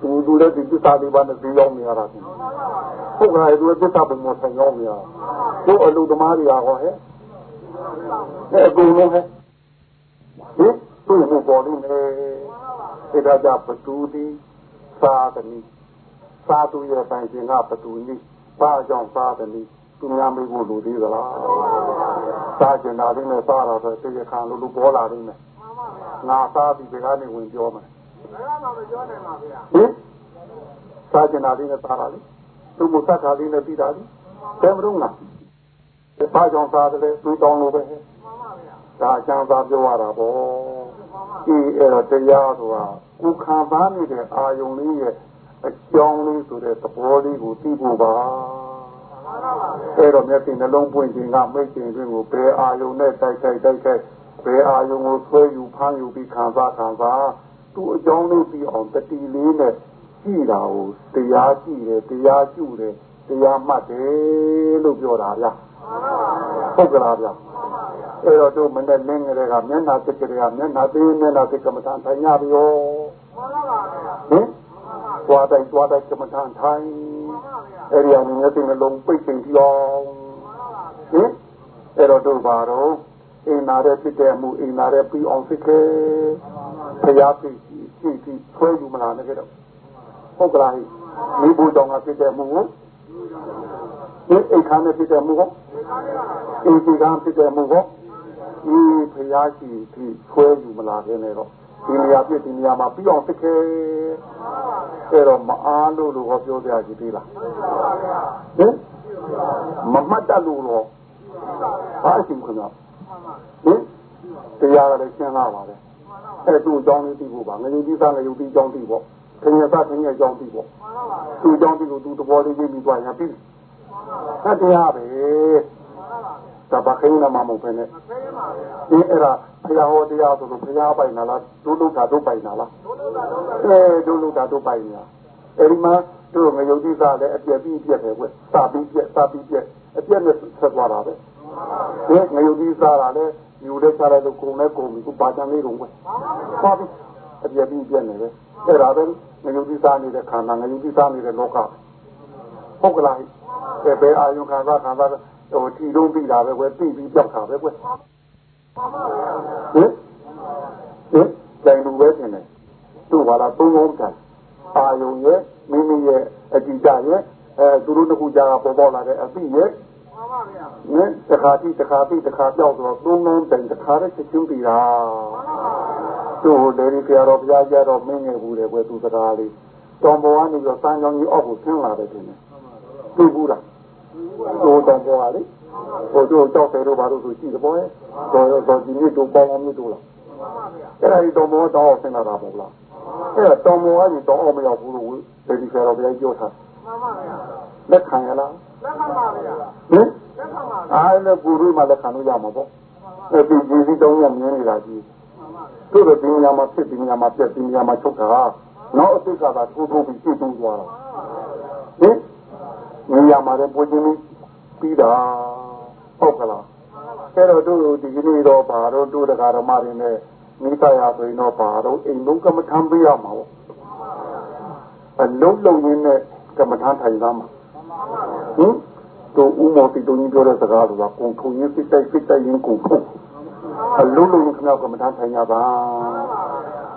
Speaker 2: သူသူလည်းဒီသစ္စာလေးပါးနဲ့သိရောက်နေရတာဟုတ်ကဲ့သူသစ္စာပုံမဆိုင်ရောက်နေရတို့အလူသမားတွေဟောဟဲ့အဲအကုန်လုံးဟဲ့ဟင်သူ့ကိုပေါ်နေတယ်ဒါကြပတူဒီသာသနီသာသူရဲ့ပိုင်ရှင်ကပတူနီ ဘာကြောင့်သာသနီသူများမေးဖို့လူသေးသလားသာကျင်တာလေးနဲ့သာတော့တရားခံလို့လူပေါ်လာနေတယ်ငါစားပြီးဒီကနေဝင်ပြောမယ်ဘယ်မှမပြောနိုင်ပါဗျာဟင်စားကျင်တာလေးနဲ့စားတာလေသူမဆက်တာလေးနဲ့ပြီးတာလေဘယ်မလို့လားဘာကြောင့်စားတယ်သူတောင်းလို့ပဲမှန်ပါဗျာဒါအချမ်းသာပြောရတာပေါ့ဒီအဲ့တော့တရားဆိုတာကိုခံစားနေတဲ့အာယုံလေးရဲ့ အကြောင်းလေးဆိုတဲ့သဘောလေးကိုသိဖို့ပါအဲ့တော့မျက်စိနှလုံးပွင့်ခြင်းကမိတ်ခြင်းတွင်ကိုဘယ်အာယုံနဲ့တိုက်တိုက်တိုက်တိုက်ဘယ်အာယုံကိုဆွဲယူဖမ်းယူပြီးခံစားခံစားသူ့အကြောင်းလေးပြီးအောင်တတိလေးနဲ့ကြည့်တာကိုတရားကြည့်တယ်တရားကျุတယ်တရားမှတ်တယ်လို့ပြောတာဗျာဟုတ်ကလားဗျာအဲ့တော့တို့မနဲ့လင်းကြတဲ့ကမျက်နှာသိကြတဲ့ကမျက်နှာသေးမျက်နှာသိကမ္မထန်ထိုင်ရပြီရောဟင် သွားတိုင်းသွားတိုင်းကမ္မထန်ထိုင်အဲ့ဒီအမြင်နဲ့လုံးပိတ်ပင်ပြောင်းဟင်အဲ့တော့တို့ပါတော့အိမ်နာတဲ့ဖြစ်တဲ့မှုအိမ်နာတဲ့ပြီးအောင်ဖြစ်ခဲ့ဘုရားပြည့်ရှိရှိဆွဲယူမလားနဲ့ကြတော့ဟုတ်ကလားမိဘကြောင့်ကဖြစ်တဲ့မှုကိုဒီအိမ်ခါနဲ့ဖြစ်တဲ့မှုကိုအိမ်ဒီကဖြစ်တဲ့မှုကိုဒီဘုရားရှိရှိဆွဲယူမလားနဲ့တော့ ဒီနေရာပြည့်ဒီနေရာမှာပြီးအောင်ဖြစ်ခဲ့အဲ့တော့မအားလို့လို့ဟောပြောကြကြည့်သေးလားဟင်မမှတ်တလို့တော့ဘာအရှင်ခင်ဗျာဟင်တရားကလည်းရှင်းလာပါတယ်အဲ့သူ့အကြောင်းလေးသိဖို့ပါငရုတ်တိသားငရုတ်တိအကြောင်းသိဖို့ခင်းရသားခင်းရအကြောင်းသိဖို့သူ့အကြောင်းသိလို့သူသဘောလေးသိပြီးသွားရင်ပြီးသတရားပဲသ ဒါဘာခိုင်းနေမှာမဟုတ်ဘဲနဲ့ဒီအဲ့ဒါဘုရားဟောတရားဆိုလို့ဘုရားပိုင်လာလားဒုလုတာဒုပိုင်လာလားအဲဒုလုတာဒုပိုင်ညာအဲ့ဒီမှာတို့ငရုတ်တိစားလည်းအပြက်ပြီးပြက်တယ်ကွစာပြီးပြက်စာပြီးပြက်အပြက်နဲ့ဆက်သွားတာပဲဒီငရုတ်တိစားတာလည်းယူတဲ့စားတဲ့ကုံနဲ့ကုံပြီးဘာတန်လေးတော့ကွပါပြီးအပြက်ပြီးပြက်နေတယ်အဲ့ဒါပဲငရုတ်တိစားနေတဲ့ခန္ဓာငရုတ်တိစားနေတဲ့လောကဟုတ်ကလားဘယ်အာယုခံစားခံစား ဟိုထီလုံးပြီးတာပဲကွပြီးပြီးပြောက်တာပဲကွဟင်ဟင်တိုင်လူပဲထင်တယ်သူ့ဘာလားသုံးလုံးတိုင်အာယုရဲ့မိမိရဲ့အကြည့်ကြရဲ့အဲသူတို့တစ်ခုကြာပေါ်ပေါ်လာတဲ့အသိရဲ့မှန်ပါဗျာနင်းတစ်ခါတိတစ်ခါတိတစ်ခါပြောက်တော့သုံးလုံးတိုင်တစ်ခါနဲ့ချက်ချင်းပြီးတာမှန်ပါဗျာသူ့ဟိုဒေရီပြတော်ဘုရားကြတော့မင်းငယ်ဘူးလေကွသူစကားလေးတော်ပေါ်ကနေပြီးတော့စမ်းကြောင်းကြီးအောက်ကိုဆင်းလာတယ်ထင်တယ်သိဘူးလား ဟိုတောင်ပေါ်ကလေဟိုတို့ကြောက်တယ်တို့ဘာလို့ဆိုရှိတယ်ပေါ့ရဲ့တော်ရောတော်ကြီးမြစ်တို့ပေါင်းအောင်မြစ်တို့လားအဲ့ဒါဒီတောင်ပေါ်တော့ဆင်းလာတာမဟုတ်လားအဲ့ဒါတောင်ပေါ်ကနေတောင်အောင်မရောက်ဘူးလို့ဒေဒီဆရာတော်ဘုရားပြောတာမှန်ပါဗျာလက်ခံရလားလက်ခံပါဗျာဟင်လက်ခံပါအားလည်းပူရိမှလက်ခံလို့ရမှာပေါ့အဲ့ဒီဒီဒီတောင်းရမြင်နေတာကြီးတို့တော့ဒီနေရာမှာဖြစ်ဒီနေရာမှာပြက်ဒီနေရာမှာချုပ်တာနောက်အစ်စ်ကသာထိုးထိုးပြီးပြည့်စုံသွားတာဟင် နေရာမှာလည်းပိုချင်းပြီးတာဟုတ်ကလားအဲ့တော့တို့ဒီကနေ့တော့ဘာတော့တို့တကာဓမ္မတွေနဲ့မိသားရဆိုရင်တော့ဘာတော့အိမ်လုံးကမ္မထမ်းပေးရမှာပေါ့အလုံးလုံးရင်းနဲ့ကမ္မထမ်းထိုင်သားမှာဟင်တို့ဥမောတိတုံကြီးပြောတဲ့စကားကကုံထုံရင်းစိတ်တိုက်စိတ်တိုက်ရင်းကုံထုံအလုံးလုံးခဏကမ္မထမ်းထိုင်ရပါ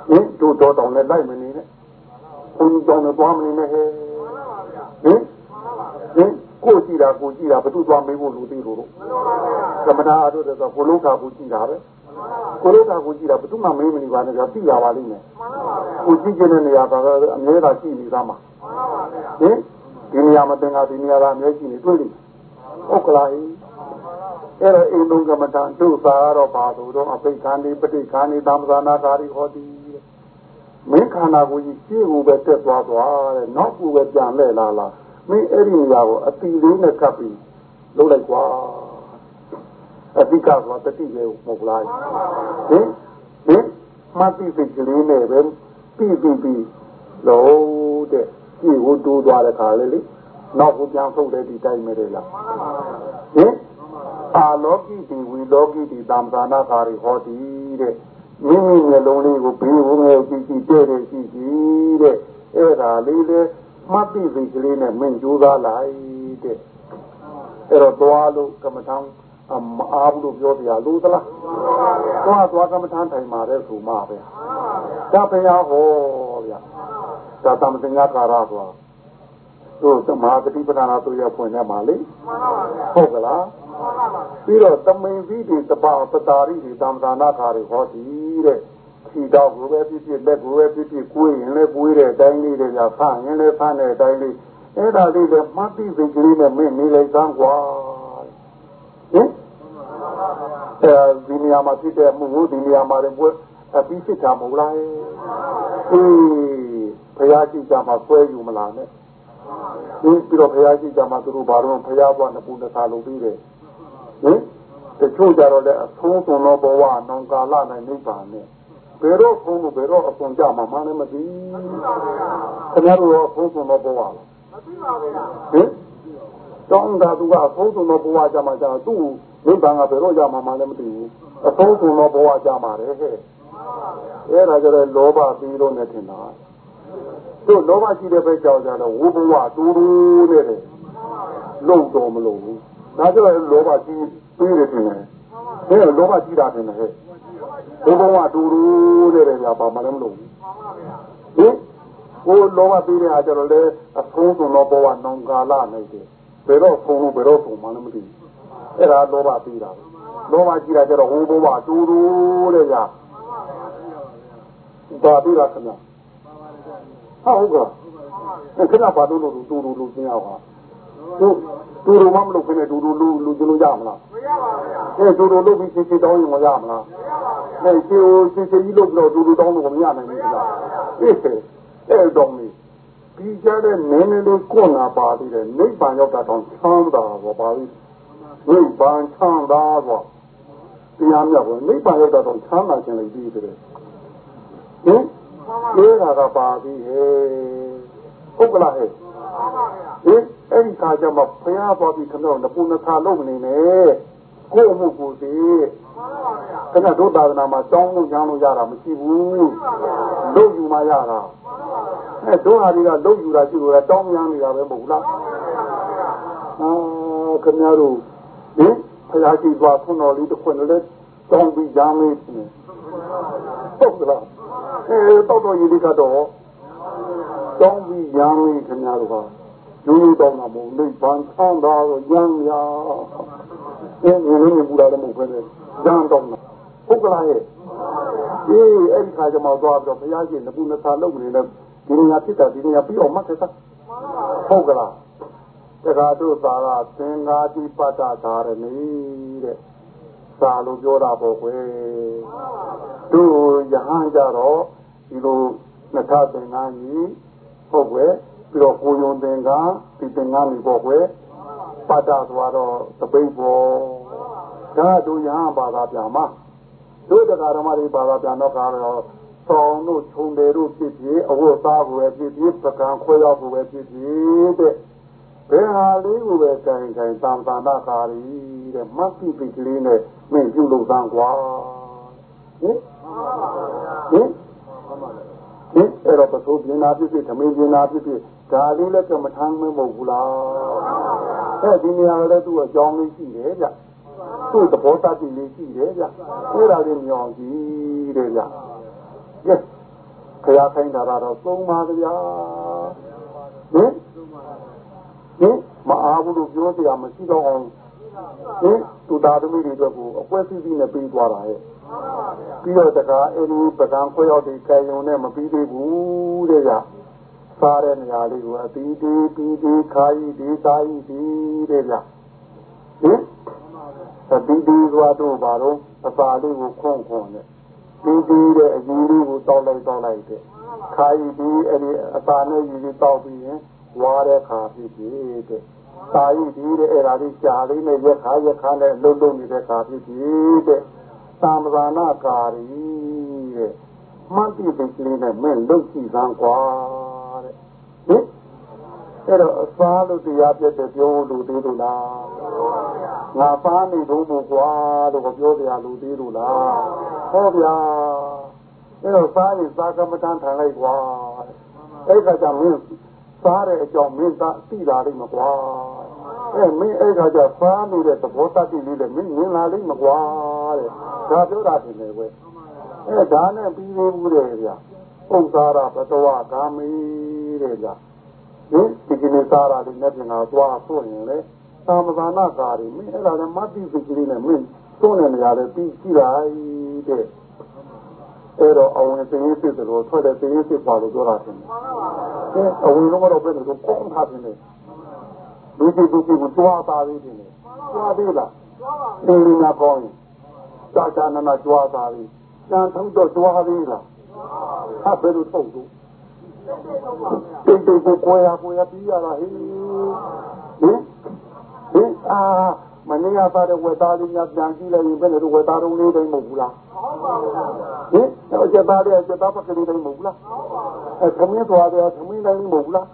Speaker 2: ဟင်တို့တော့တောင်းနဲ့လိုက်မနေနဲ့ဘုန်းကြီးတောင်းနဲ့သွားမနေနဲ့ဟဲ့ဟင် ဟင်ကိုကြည့်တာကိုကြည့်တာဘသူသွားမေးဖို့လူသိလို့ကမ္မနာအတို့တော့ကိုလုံးခါကိုကြည့်တာပဲကိုလုံးခါကိုကြည့်တာဘသူမှမေးမနေပါနဲ့ကြသိရပါလိမ့်မယ်ကိုကြည့်ခြင်းတဲ့နေရာကအမြဲတမ်းကြည့်နေသားမှာဟင်ဒီနေရာမှာတင်တာဒီနေရာကအမြဲကြည့်နေတွေ့လိမ့်ဟုတ်ကလားအဲ့တော့အိမ်လုံးကမ္မတာတို့သာတော့ပါတို့တော့အပိက္ခန္ဒီပဋိက္ခန္ဒီသမ္မာနာကာရီဟောတိမင်းခန္ဓာကိုယ်ကြီးရှင်းကိုပဲတက်သွားသွားတဲ့နောက်ကိုပဲပြန်လဲလာလား မင်းအဲ့ဒီနေရာကိုအတီလေးနဲ့ကပ်ပြီးလုပ်လိုက်ကွာအတိကကွာတတိပဲမဟုတ်လားဟင်ဟင်မတိစိတ်ကလေးနဲ့ပဲပြီးပြီးပြီးလို့တဲ့ကြည့်ဟိုတိုးသွားတဲ့ခါလေးလေနောက်ကိုပြန်ထုတ်တဲ့ဒီတိုင်းမဲလေလားဟင်အာလောကိတိဝီလောကိတိတမ္ပနာခါရီဟောတိတဲ့မိမိမျိုးလုံးလေးကိုဘေးဝငယ်ကြည့်ကြည့်တဲ့တဲ့ကြည့်ကြည့်တဲ့အဲ့ဒါလေးလေ မှတ်သိစိတ်ကလေးနဲ့မင်းကြိုးစားလိုက်တဲ့အဲ့တော့သွားလို့ကမ္မထံမအားဘူးလို့ပြောပြလို့သလားသွားသွားကမ္မထံထိုင်มาတဲ့ဆိုမှပဲဒါဘုရားဟောဗျာဒါသမစင်္ဂကာရသွားတို့သမာဓိပဒနာတို့ရဖွင့်နေမှာလေဟုတ်ကလားပြီးတော့တမိန်ပြီးဒီတပါပတာရီဒီသမ္မာနာခါတွေဟောဒီတဲ့ ခြေတော့ကိုပဲဖြစ်ဖြစ်လက်ကိုပဲဖြစ်ဖြစ်ကိုယ်ရင်လည်းကိုယ်တဲ့အတိုင်းလေးတွေကဖန်ရင်လည်းဖန်တဲ့အတိုင်းလေးအဲ့ဒါလေးလည်းမှတ်ပြီးစိတ်ကလေးနဲ့မင်းနေလိုက်သမ်းကွာဟင်အဲဒီနေရာမှာဖြစ်တဲ့မှုကိုဒီနေရာမှာလည်းဘွဲအပြီးဖြစ်တာမဟုတ်လားအေးဘုရားကြည့်ကြမှာဆွဲယူမလားနဲ့ဒီပြီးတော့ဘုရားကြည့်ကြမှာသူတို့ဘာလို့ဘုရားဘွားနှစ်ပူနှစ်ခါလုပ်ပြီးတယ်ဟင်တချို့ကြတော့လည်းအဆုံးစုံသောဘဝနောင်ကာလနဲ့နိဗ္ဗာန်နဲ့ ဘယ်တော့ဆုံးလို့ဘယ်တော့အဆုံးကြမှာမှလည်းမသိခင်ဗျားတို့ရောဆုံးစုံသောဘဝလားမသိပါဘူးဟင်တောင်းတာသူကအဆုံးစုံသောဘဝကြမှာကြတော့သူ့နိဗ္ဗာန်ကဘယ်တော့ကြမှာမှလည်းမသိဘူးအဆုံးစုံသောဘဝကြမှာလေဟဲ့အဲ့ဒါကြတဲ့လောဘပြီးတော့နေတင်တာတို့လောဘရှိတဲ့ဘက်ကြောင့်ကြတော့ဝိဘဝတူတူနဲ့တယ်လုံတော်မလို့ဘူးဒါကြတော့လောဘကြီးပြီးတယ်တင်တယ်ဟဲ့လောဘကြီးတာတင်တယ်ဟဲ့ ဘုဘဝတူတူတဲ့တယ်ညာပါမလည်းမလို့ဘူးဟင်ဟိုလောဘပြီးတဲ့အားကြတော့လေအဆုံးစုံသောဘဝနောင်ကာလနိုင်တယ်ဘယ်တော့ဆုံးလို့ဘယ်တော့ဆုံးမှလည်းမသိဘူးအဲ့ဒါလောဘပြီးတာလောဘကြီးတာကြတော့ဟိုဘဝတူတူတဲ့ညာဒါပြီးတာခင်ဗျဟုတ်ကဲ့ခဏပါလို့လို့တူတူလူသင်အော င်ဟာတူတူလူမမလို့ခင်းနေတူတူလူလူကျလို့ရမလားမရပါဘူးဗျာအဲတူတူလူပြီးစစ်စစ်တောင်းရင်မရမလားမရပါဘူးအဲစီစစ်စစ်ကြီးလို့တော့တူတူတောင်းလို့မရနိုင်ဘူးလားအေးအဲတော့မီပြီးကြတဲ့နည်းနည်းလေးကိုနာပါသေးတယ်နိဗ္ဗာန်ရောက်တာတော့ချမ်းသာပါပါလိမ့်ဟနိဗ္ဗာန်ချမ်းသာတော့တရားမြောက်ဝင်နိဗ္ဗာန်ရောက်တော့ချမ်းသာခြင်းလေးပြီးတယ်ဟင်ဒီကကပါပြီဟဲ့ဟုတ်ကလားဟဲ့ ဟင်အဲ့ဒီခါကျမှဘုရားပေါ်ပြီးခဏတော့ပုဏ္ဏခါလုံးမနေနဲ့ကိုယ်မှုကိုယ်စီခဏတို့သာသနာမှာတောင်းလို့ရမ်းလို့ရတာမရှိဘူးလုံးယူမှရတာအဲတို့ဟာတွေကလုံးယူတာရှိလို့တောင်းရမ်းနေတာပဲမဟုတ်လားအာခင်ဗျားတို့ဟင်ဘုရားကြည်သွားခွန်းတော်လေးတစ်ခွန်းလည်းတောင်းပြီးရမ်းလေးဟုတ်ကလားအဲတော့တော့ရည်လေးကတော့ တောင်းပြီးရမ်းလေးခင်ဗျားတို့ဟာလူလူတောင်းတာမဟုတ်နိဗ္ဗာန်ချမ်းသာကိုရမ်းရအဲငင်းနေပူတာလည်းမဟုတ်ပဲရမ်းတော့ဟုတ်ကလားရဲ့အေးအဲ့ဒီခါကျမှသွားပြီးတော့ဘုရားရှင်နပုနသာလုပ်နေတယ်ဒီနေရာဖြစ်တာဒီနေရာပြီးအောင်မှတ်ခဲ့တာဟုတ်ကလားတခါတို့သာကသင်္ဃာတိပတ္တသာရဏီတဲ့သာလို့ပြောတာပေါ့ကွယ်တို့ယဟန်ကြတော့ဒီလို နှစ်ထသင်္ဃာကြီးဟုတ်ကွယ်ပြီးတော့ကိုယုံသင်္ဃာဒီသင်္ဃာကြီးပေါ့ကွယ်ပတ္တသွားတော့တပိတ်ပေါ်ဒါတို့ယဟန်ဘာသာပြန်မှာတို့တရားဓမ္မတွေဘာသာပြန်တော့ကားတော့ဆောင်တို့ခြုံတယ်တို့ဖြစ်ဖြစ်အဝတ်သားကိုပဲဖြစ်ဖြစ်ပကံခွဲရောက်ကိုပဲဖြစ်ဖြစ်တဲ့ဘယ်ဟာလေးကိုပဲကြိုင်ကြိုင်သံသနာကာရီတဲ့မတ်တိပိကလေးနဲ့မင်းပြုလုပ်သံကွာဟင်ဟင် ဟင်အဲ့တော့ပစိုးပြင်းနာဖြစ်ဖြစ်သမင်းပြင်းနာဖြစ်ဖြစ်ဒါလေးလည်းကမထမ်းမမဟုတ်ဘူးလားအဲ့ဒီနေရာလည်းသူ့အကြောင်းလေးရှိတယ်ဗျသူ့သဘောတတ်လေးရှိတယ်ဗျအဲ့ဒါလေးမြောင်ကြည့်တယ်ဗျကဲခရခိုင်းတာတော့သုံးပါကြဗျာဟင်ဟင်မအားဘူးလို့ပြောစရာမရှိတော့အောင် ဟင်သူသားသမီးတွေအတွက်ကိုအကွက်စီးစီးနဲ့ပြီးသွားတာရဲ့ပြီးတော့တကားအဲ့ဒီပကံခွဲရောက်တဲ့ခံယုံနဲ့မပြီးသေးဘူးတဲ့ဗျစားတဲ့နေရာလေးကိုအတီးတီးပြီးပြီးခါကြီးဒီစားကြီးဒီတဲ့ဗျဟင်အတီးတီးသွားတော့ဘာတော့အစာလေးကိုခွန့်ခွန့်နဲ့ပြီးပြီးတဲ့အကြီးလေးကိုတောက်လိုက်တောက်လိုက်တဲ့ခါကြီးဒီအဲ့ဒီအစာနဲ့ကြီးလေးတောက်ပြီးရင်ဝါတဲ့ခါဖြစ်ဖြစ်တဲ့ စာရီဒီတဲ့အဲ့ဒါလေးကြာလေးနဲ့ရက်ခါရက်ခါနဲ့လှုပ်လှုပ်နေတဲ့ခါဖြစ်ဖြစ်တဲ့သာမဇာနာကာရီတဲ့မှတ်တိပိကလေးနဲ့မင်းလှုပ်ကြည့်စမ်းကွာတဲ့ဟင်အဲ့တော့အစားလို့တရားပြတဲ့ပြောလို့သေးလို့လားငါပါနေတော့ဘူးကွာလို့ပြောတရားလို့သေးလို့လားဟောဗျာအဲ့တော့စားရင်စားကမ္မထန်ထိုင်လိုက်ကွာအဲ့ဒါကြောင့်မင်း စားတဲ့အကြောင်းမင်းသားသိလာလိမ့်မကွာအဲမင်းအဲ့ခါကျစားနေတဲ့သဘောတတ်တိလေးလည်းမင်းမြင်လာလိမ့်မကွာတဲ့ဒါပြောတာတင်တယ်ကွအဲဒါနဲ့ပြီးသေးဘူးတဲ့ဗျာပုံစားတာဘတဝကာမီတဲ့ဗျာဟင်ဒီကနေ့စားတာလေးနဲ့ပြင်လာသွားဆိုရင်လေသာမဇာနာကာရီမင်းအဲ့ဒါလည်းမသိစိတ်ကလေးနဲ့မင်းသုံးနေနေရတယ်ပြီးကြည့်လိုက်တဲ့ အဲ့တော့အဝင်သိရေးစစ်တယ်လို့ထွက်တဲ့သိရေးစစ်ပါလို့ပြောတာတင်တယ်။အဲအဝင်လုံးကတော့ဘယ်လိုကောင်းထားတယ်လဲ။လူကြီးလူကြီးကိုတွားသားသေးတယ်။တွားသေးလား။သင်္လနာကောင်းရင်သာသာနာနာတွားသားသေး။တန်ထုံးတော့တွားသေးလား။ဟာဘယ်လိုထုတ်လို့တိတ်တိတ်ကိုကိုရကိုရပြီးရတာဟိဟင်ဟင်အာမနေ့ကသားတဲ့ဝက်သားလေးများပြန်ကြည့်လိုက်ရင်ဘယ်လိုဝက်သားတုံးလေးတိုင်းမဟုတ်ဘူးလားဟင် တော့ကျသားတဲ့ကျသားပကလေးတိုင်းမဟုတ်ဘူးလားအဲခမင်းသွားတယ်ခမင်းတိုင်းမဟုတ်ဘူးလား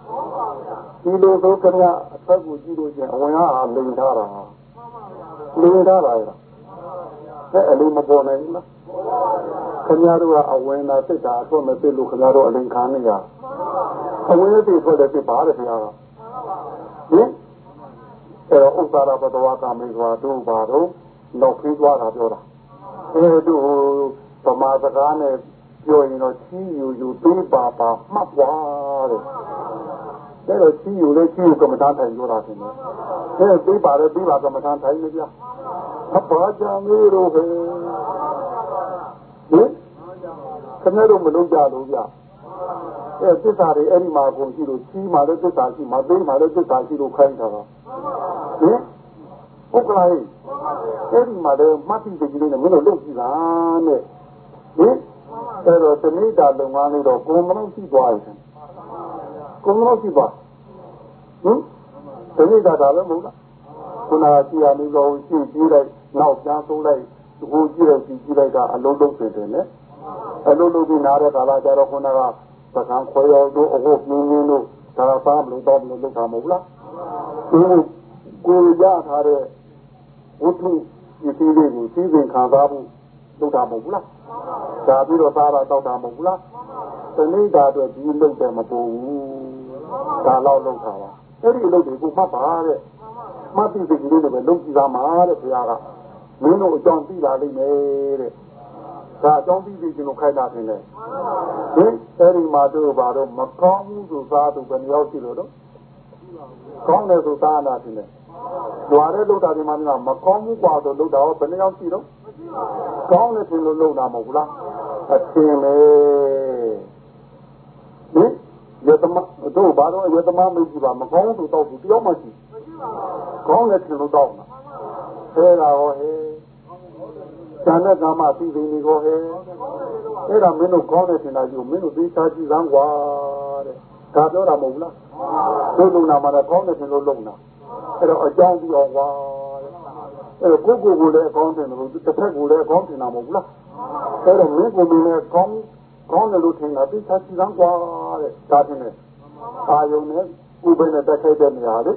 Speaker 2: ဒီလိုဆိုကြရအသက်ကိုကြည့်လို့ချင်းအဝင်အားလိန်ထားတာလိန်ထားတာရအဲအလေးမပေါ်နိုင်ဘူးလားခင်ဗျားတို့ကအဝင်သာစိတ်သာအထွတ်မသိလို့ခင်ဗျားတို့အလိန်ခံနေရအဝင်သိထွက်တဲ့စိတ်ပါတယ်ခင်ဗျားကဟင်အဲတော့ဥစ္စာရပတဝကမေစွာတို့ပါတော့လောက်ပြီးသွားတာပြောတာအဲတို့ ဗမာစကားနဲ့ပြောရင်တော့ချီးယူယူပေးပါပါမှတ်သွားတယ်ဒါတော့ချီးယူလေချီးယူကမ္မထာထိုင်ပြောတာတင်တယ်အဲပေးပါလေပေးပါကမ္မထာထိုင်နေပြအပါကြမေတို့ပဲဟင်ခဏတော့မလုံးကြလို့ဗျအဲသစ္စာတွေအဲ့ဒီမှာကုန်ရှိလို့ချီးမှလည်းသစ္စာရှိမှသိမှလည်းသစ္စာရှိလို့ခိုင်းတာပါဟင်ဟုတ်ကလားအဲ့ဒီမှာလည်းမှတ်ပြီးကြည့်နေတယ်မင်းတို့လုပ်ကြည့်တာနဲ့ ဟင်အဲ့တော့တဏိတာလုံငန်းလေးတော့ကိုယ်မလို့ရှိသွားတယ်ကိုယ်မလို့ရှိပါဟင်တဏိတာဒါလည်းမဟုတ်လားခုနကကြည့်ရနေတော့ကြည့်ကြည့်လိုက်နောက်ပြန်ဆုံးလိုက်ဟိုကြည့်လိုက်ကြည့်ကြည့်လိုက်ကအလုံးလုံးပြင်တယ်နဲ့အလုံးလုံးပြီးနားတဲ့ကာလကျတော့ခုနကပကံခွဲရောတို့အဟုတ်ပြင်းပြင်းတို့ဒါသာမလို့တော့မလို့လုပ်တာမဟုတ်လားဒီကိုရထားတဲ့ဝတ္ထုဒီစီလေးကိုသိစဉ်ခံစားဖို့ လုပ်တာမဟုတ်လားဒါပြီးတော့စားတာတောက်တာမဟုတ်လားတဏိတာအတွက်ဒီလုပ်တယ်မပူဘူးဒါတော့လုပ်တာပါအဲ့ဒီလုပ်တွေကိုမှတ်ပါတဲ့မှတ်ပြီးစိတ်ကလေးတွေပဲလုပ်ကြည့်သားမှာတဲ့ဘုရားကမင်းတို့အကြောင်းသိလာလိမ့်မယ်တဲ့ဒါအကြောင်းသိပြီးကျွန်တော်ခိုင်းတာတင်တယ်ဟင်အဲ့ဒီမှာတို့ဘာတော့မကောင်းဘူးဆိုသားသူဘယ်နှယောက်ရှိလို့တော့ကောင်းတယ်ဆိုသားနာတင်တယ် ကြွားတဲ့လုပ်တာဒီမှာမကောင်းဘူးกว่าဆိုလုပ်တာဘယ်နှယောက်ရှိတော့ကောင်းတယ်ဆိုလို့လုပ်တာမဟုတ်ဘူးလားအထင်ပဲဟင်ရသမတို့ဘာတော့ရသမမေးကြည့်ပါမကောင်းဘူးတော့ဘူးတယောက်မှရှိကောင်းတယ်ထင်လို့တော့မှာအဲဒါဟောဟဲ့ဇာနဲ့ကာမသိသိနေကိုဟဲ့အဲ့ဒါမင်းတို့ကောင်းတယ်ထင်တာယူမင်းတို့သိချာကြည့်စမ်းကွာတဲ့ဒါပြောတာမဟုတ်လားတို့လုံနာမှာတော့ကောင်းတယ်ထင်လို့လုံနာ အဲ့တော့အကြောင်းပြီးအောင်ကွာတဲ့အဲ့တော့ကိုကိုကိုလည်းအကောင်းတယ်လို့တစ်ဖက်ကိုလည်းအကောင်းတင်တာမဟုတ်လားအဲ့တော့မင်းကိုမင်းလည်းကောင်းကောင်းတယ်လို့ထင်တာသိချာကြည့်စမ်းကွာတဲ့ဒါထင်တယ်အာယုံနဲ့ဥပ္ပနဲ့တက်ခိုက်တဲ့နေရာလေ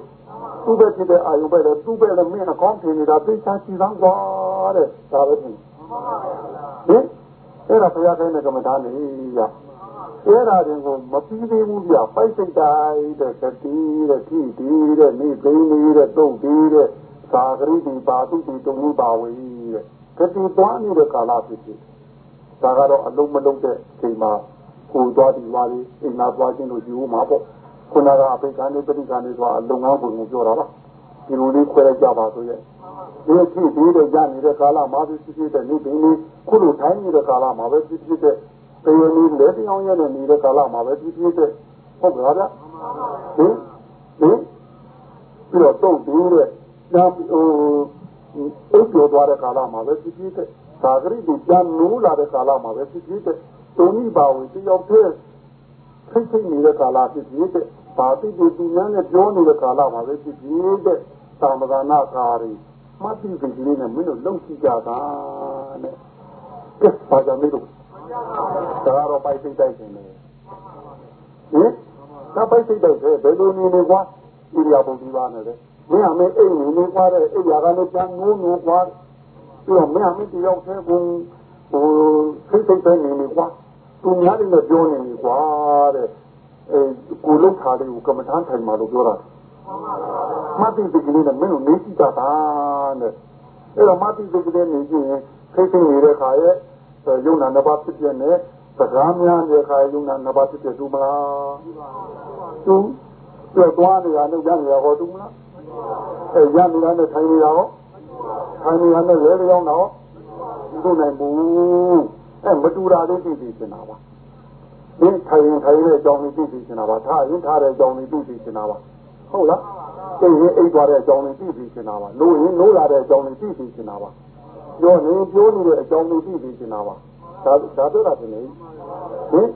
Speaker 2: သူ့ဘက်ဖြစ်တဲ့အာယုပဲလေသူ့ဘက်လည်းမင်းအကောင်းထင်နေတာသိချာကြည့်စမ်းကွာတဲ့ဒါပဲထင်ဟင်အဲ့ဒါဘုရားခိုင်းတဲ့ကမ္မထာနေရ အဲ့ဒါတွေကိုမပြီးသေးဘူးပြပိုက်စိတ်တိုင်းတဲ့သတိတဲ့ထိတိတဲ့နေသိနေတဲ့တုတ်တိတဲ့သာဂရိတိပါတုတိတုံမှုပါဝေတဲ့သတိသွားနေတဲ့ကာလဖြစ်ဖြစ်ဒါကတော့အလုံးမလုံးတဲ့ချိန်မှာကိုသွားဒီဝါလေးအိမ်နာသွားခြင်းလို့ယူမှာပေါ့ခုနကအဖိတ်ကနေပဋိကနေသွားအလုံငန်းပုံကိုပြောတာပါဒီလိုလေးခွဲလိုက်ကြပါဆိုရဲ့ဒီဖြစ်ပြီးတော့ရနေတဲ့ကာလမှာဖြစ်ဖြစ်တဲ့နေ့တိုင်းလေးခုလိုထိုင်းနေတဲ့ကာလမှာပဲဖြစ်ဖြစ်တဲ့ တရားနည်းလက်ပြောင်းရတဲ့နေတဲ့ကာလမှာပဲဖြစ်ဖြစ်တဲ့ဟုတ်ကဲ့ဗျာဟင်ဟင်ပြီးတော့တုတ်ပြီးတဲ့ဒါဟိုအိပ်ပြောသွားတဲ့ကာလမှာပဲဖြစ်ဖြစ်တဲ့သာဂရိတိပြန်နိုးလာတဲ့ကာလမှာပဲဖြစ်ဖြစ်တဲ့တုံဤပါဝင်တယောက်တည်းဖိတ်ဖိတ်နေတဲ့ကာလဖြစ်ဖြစ်တဲ့ဘာတိတိပညာနဲ့ပြောနေတဲ့ကာလမှာပဲဖြစ်ဖြစ်တဲ့သာမဂနာကာရီမှတ်ပြီးဒီလေးနဲ့မင်းတို့လုံကြည့်ကြတာနဲ့ကဲပါကြမေးလို့ ဒါတော့ပိုက်စိတ်တိုက်နေတယ်ဟင်ဒါပိုက်စိတ်တိုက်တယ်ဘယ်လိုနေနေကွာဣရိယာပုဒီပါနဲ့လေမင်းအမေအိမ်နေနေကွာတဲ့အိယာကလည်းပြန်ငိုးငိုးကွာပြီးတော့မင်းအမေတယောက်တည်းကိုဟိုစိတ်စိတ်ပဲနေနေကွာသူများတွေနဲ့ပြောနေနေကွာတဲ့အဲကိုလုံးထားလေးကိုကမ္မထမ်းထိုင်မှာလို့ပြောတာမတ်တိစိတ်ကလေးနဲ့မင်းတို့နေကြည့်တာတဲ့အဲ့တော့မတ်တိစိတ်ကလေးနေကြည့်ရင်စိတ်စိတ်နေတဲ့ခါရဲ့ ယုံနာနှစ်ပါးဖြစ်ပြနေစကားများတဲ့ခါယုံနာနှစ်ပါးဖြစ်ပြတူမလားတူပြသွားနေတာနဲ့ရနေတာဟောတူမလားအဲရနေတာနဲ့ထိုင်နေတာဟောထိုင်နေတာနဲ့ရဲကြောင်းတော့ဒီလိုနိုင်ဘူးအဲမတူတာလေးသိသိချင်တာပါဒီထိုင်ရင်ထိုင်တဲ့အကြောင်းလေးသိသိချင်တာပါထားရင်ထားတဲ့အကြောင်းလေးသိသိချင်တာပါဟုတ်လားသိရင်အိတ်သွားတဲ့အကြောင်းလေးသိသိချင်တာပါလို့ရင်နိုးလာတဲ့အကြောင်းလေးသိသိချင်တာပါ ပြောနေပြောနေတဲ့အကြောင်းလေးသိသိချင်တာပါဒါဒါပြောတာတင်လေဟင်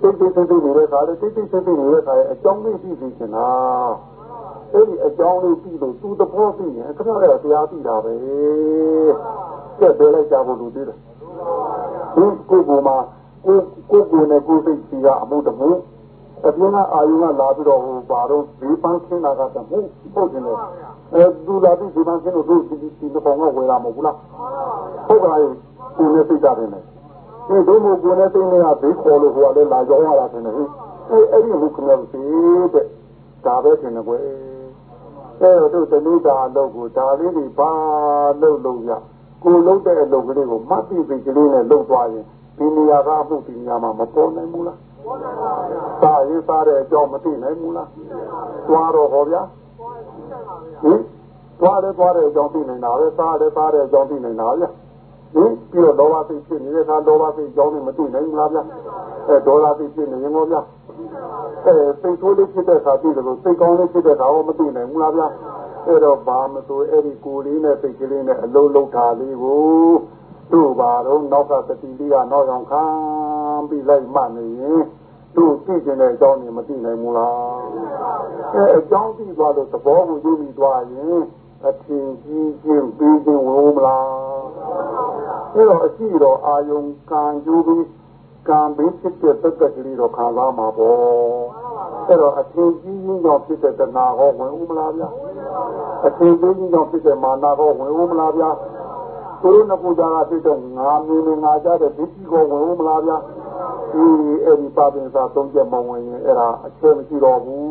Speaker 2: တိတ်တိတ်တိတ်နေတဲ့ခါလေတိတ်တိတ်တိတ်နေတဲ့ခါရဲ့အကြောင်းလေးသိသိချင်တာအဲ့ဒီအကြောင်းလေးသိလို့သူသဘောသိရင်ခဏလည်းတရားသိတာပဲကျက်တယ်လိုက်ကြဖို့လူသေးတယ်ဒီကိုယ်ကမှကိုကိုကိုနဲ့ကိုစိတ်စီကအမှုတမှု အပြင်းကအာယုံကလာပြီးတော့ဟိုပါတော့ဒီပန်းခင်းတာကတမှုဟုတ်တယ်လေအဲသူလာပြီးဒီပန်းခင်းလို့သူဒီဒီဒီပုံကဝယ်လာမဟုတ်ဘူးလားဟုတ်ကဲ့ကိုနဲ့စိတ်ကြတယ်လေဒီဒုမို့ကိုနဲ့စိတ်နဲ့ကဘေးခေါ်လို့ဟိုကလည်းလာကြောင်းရတာတယ်ဟဲ့အဲအဲ့ဒီမှုကလည်းစီတဲ့ဒါပဲထင်တယ်ကွယ်အဲတို့တဏှိတာအလုပ်ကိုဒါလေးတွေပါလုပ်လို့ရကိုလုပ်တဲ့အလုပ်ကလေးကိုမှတ်ပြီးပြီးကလေးနဲ့လုပ်သွားရင်ဒီနေရာကအမှုဒီနေရာမှာမပေါ်နိုင်ဘူးလား သာရေးစားတဲ့အကြောင်းမသိနိုင်ဘူးလားသွားတော့ဟောဗျာဟင်သွားတယ်သွားတဲ့အကြောင်းသိနိုင်တာပဲစားတယ်စားတဲ့အကြောင်းသိနိုင်တာဗျာဟင်ပြီးတော့လောဘစိတ်ဖြစ်နေတဲ့အခါလောဘစိတ်အကြောင်းနဲ့မသိနိုင်ဘူးလားဗျာအဲဒေါသစိတ်ဖြစ်နေရင်ရောဗျာအဲစိတ်ဆိုးလေးဖြစ်တဲ့အခါသိတယ်လို့စိတ်ကောင်းလေးဖြစ်တဲ့အခါရောမသိနိုင်ဘူးလားဗျာအဲ့တော့ဘာမဆိုအဲ့ဒီကိုယ်လေးနဲ့စိတ်ကလေးနဲ့အလုံးလုံးထားလေးကိုတို့ပါတော့နောက်ကသတိလေးကနောက်အောင်ခံ ပြီးလိုက်မှနေရင်တို့သိကျင်တဲ့အကြောင်းတွေမသိနိုင်ဘူးလားအဲအကြောင်းသိသွားလို့သဘောကိုယူပြီးသွားရင်အထင်ကြီးခြင်းပြီးခြင်းဝင်မလားအဲ့တော့အရှိတော်အာယုံကံကျိုးပြီးကံပြီးဖြစ်တဲ့တက်ကလေးတော့ခံစားမှာပေါ့အဲ့တော့အထင်ကြီးခြင်းကြောင့်ဖြစ်တဲ့တဏှာဟောဝင်ဦးမလားဗျာအထင်ကြီးခြင်းကြောင့်ဖြစ်တဲ့မာနဟောဝင်ဦးမလားဗျာသူတို့နှစ်ခုကြားကဖြစ်တဲ့ငါမင်းနဲ့ငါကြတဲ့ဒိဋ္ဌိကိုဝင်ဦးမလားဗျာ ဒီအဲ့ဒီပါပင်စာသုံးချက်မဝင်ရင်အဲ့ဒါအကျဲမရှိတော့ဘူး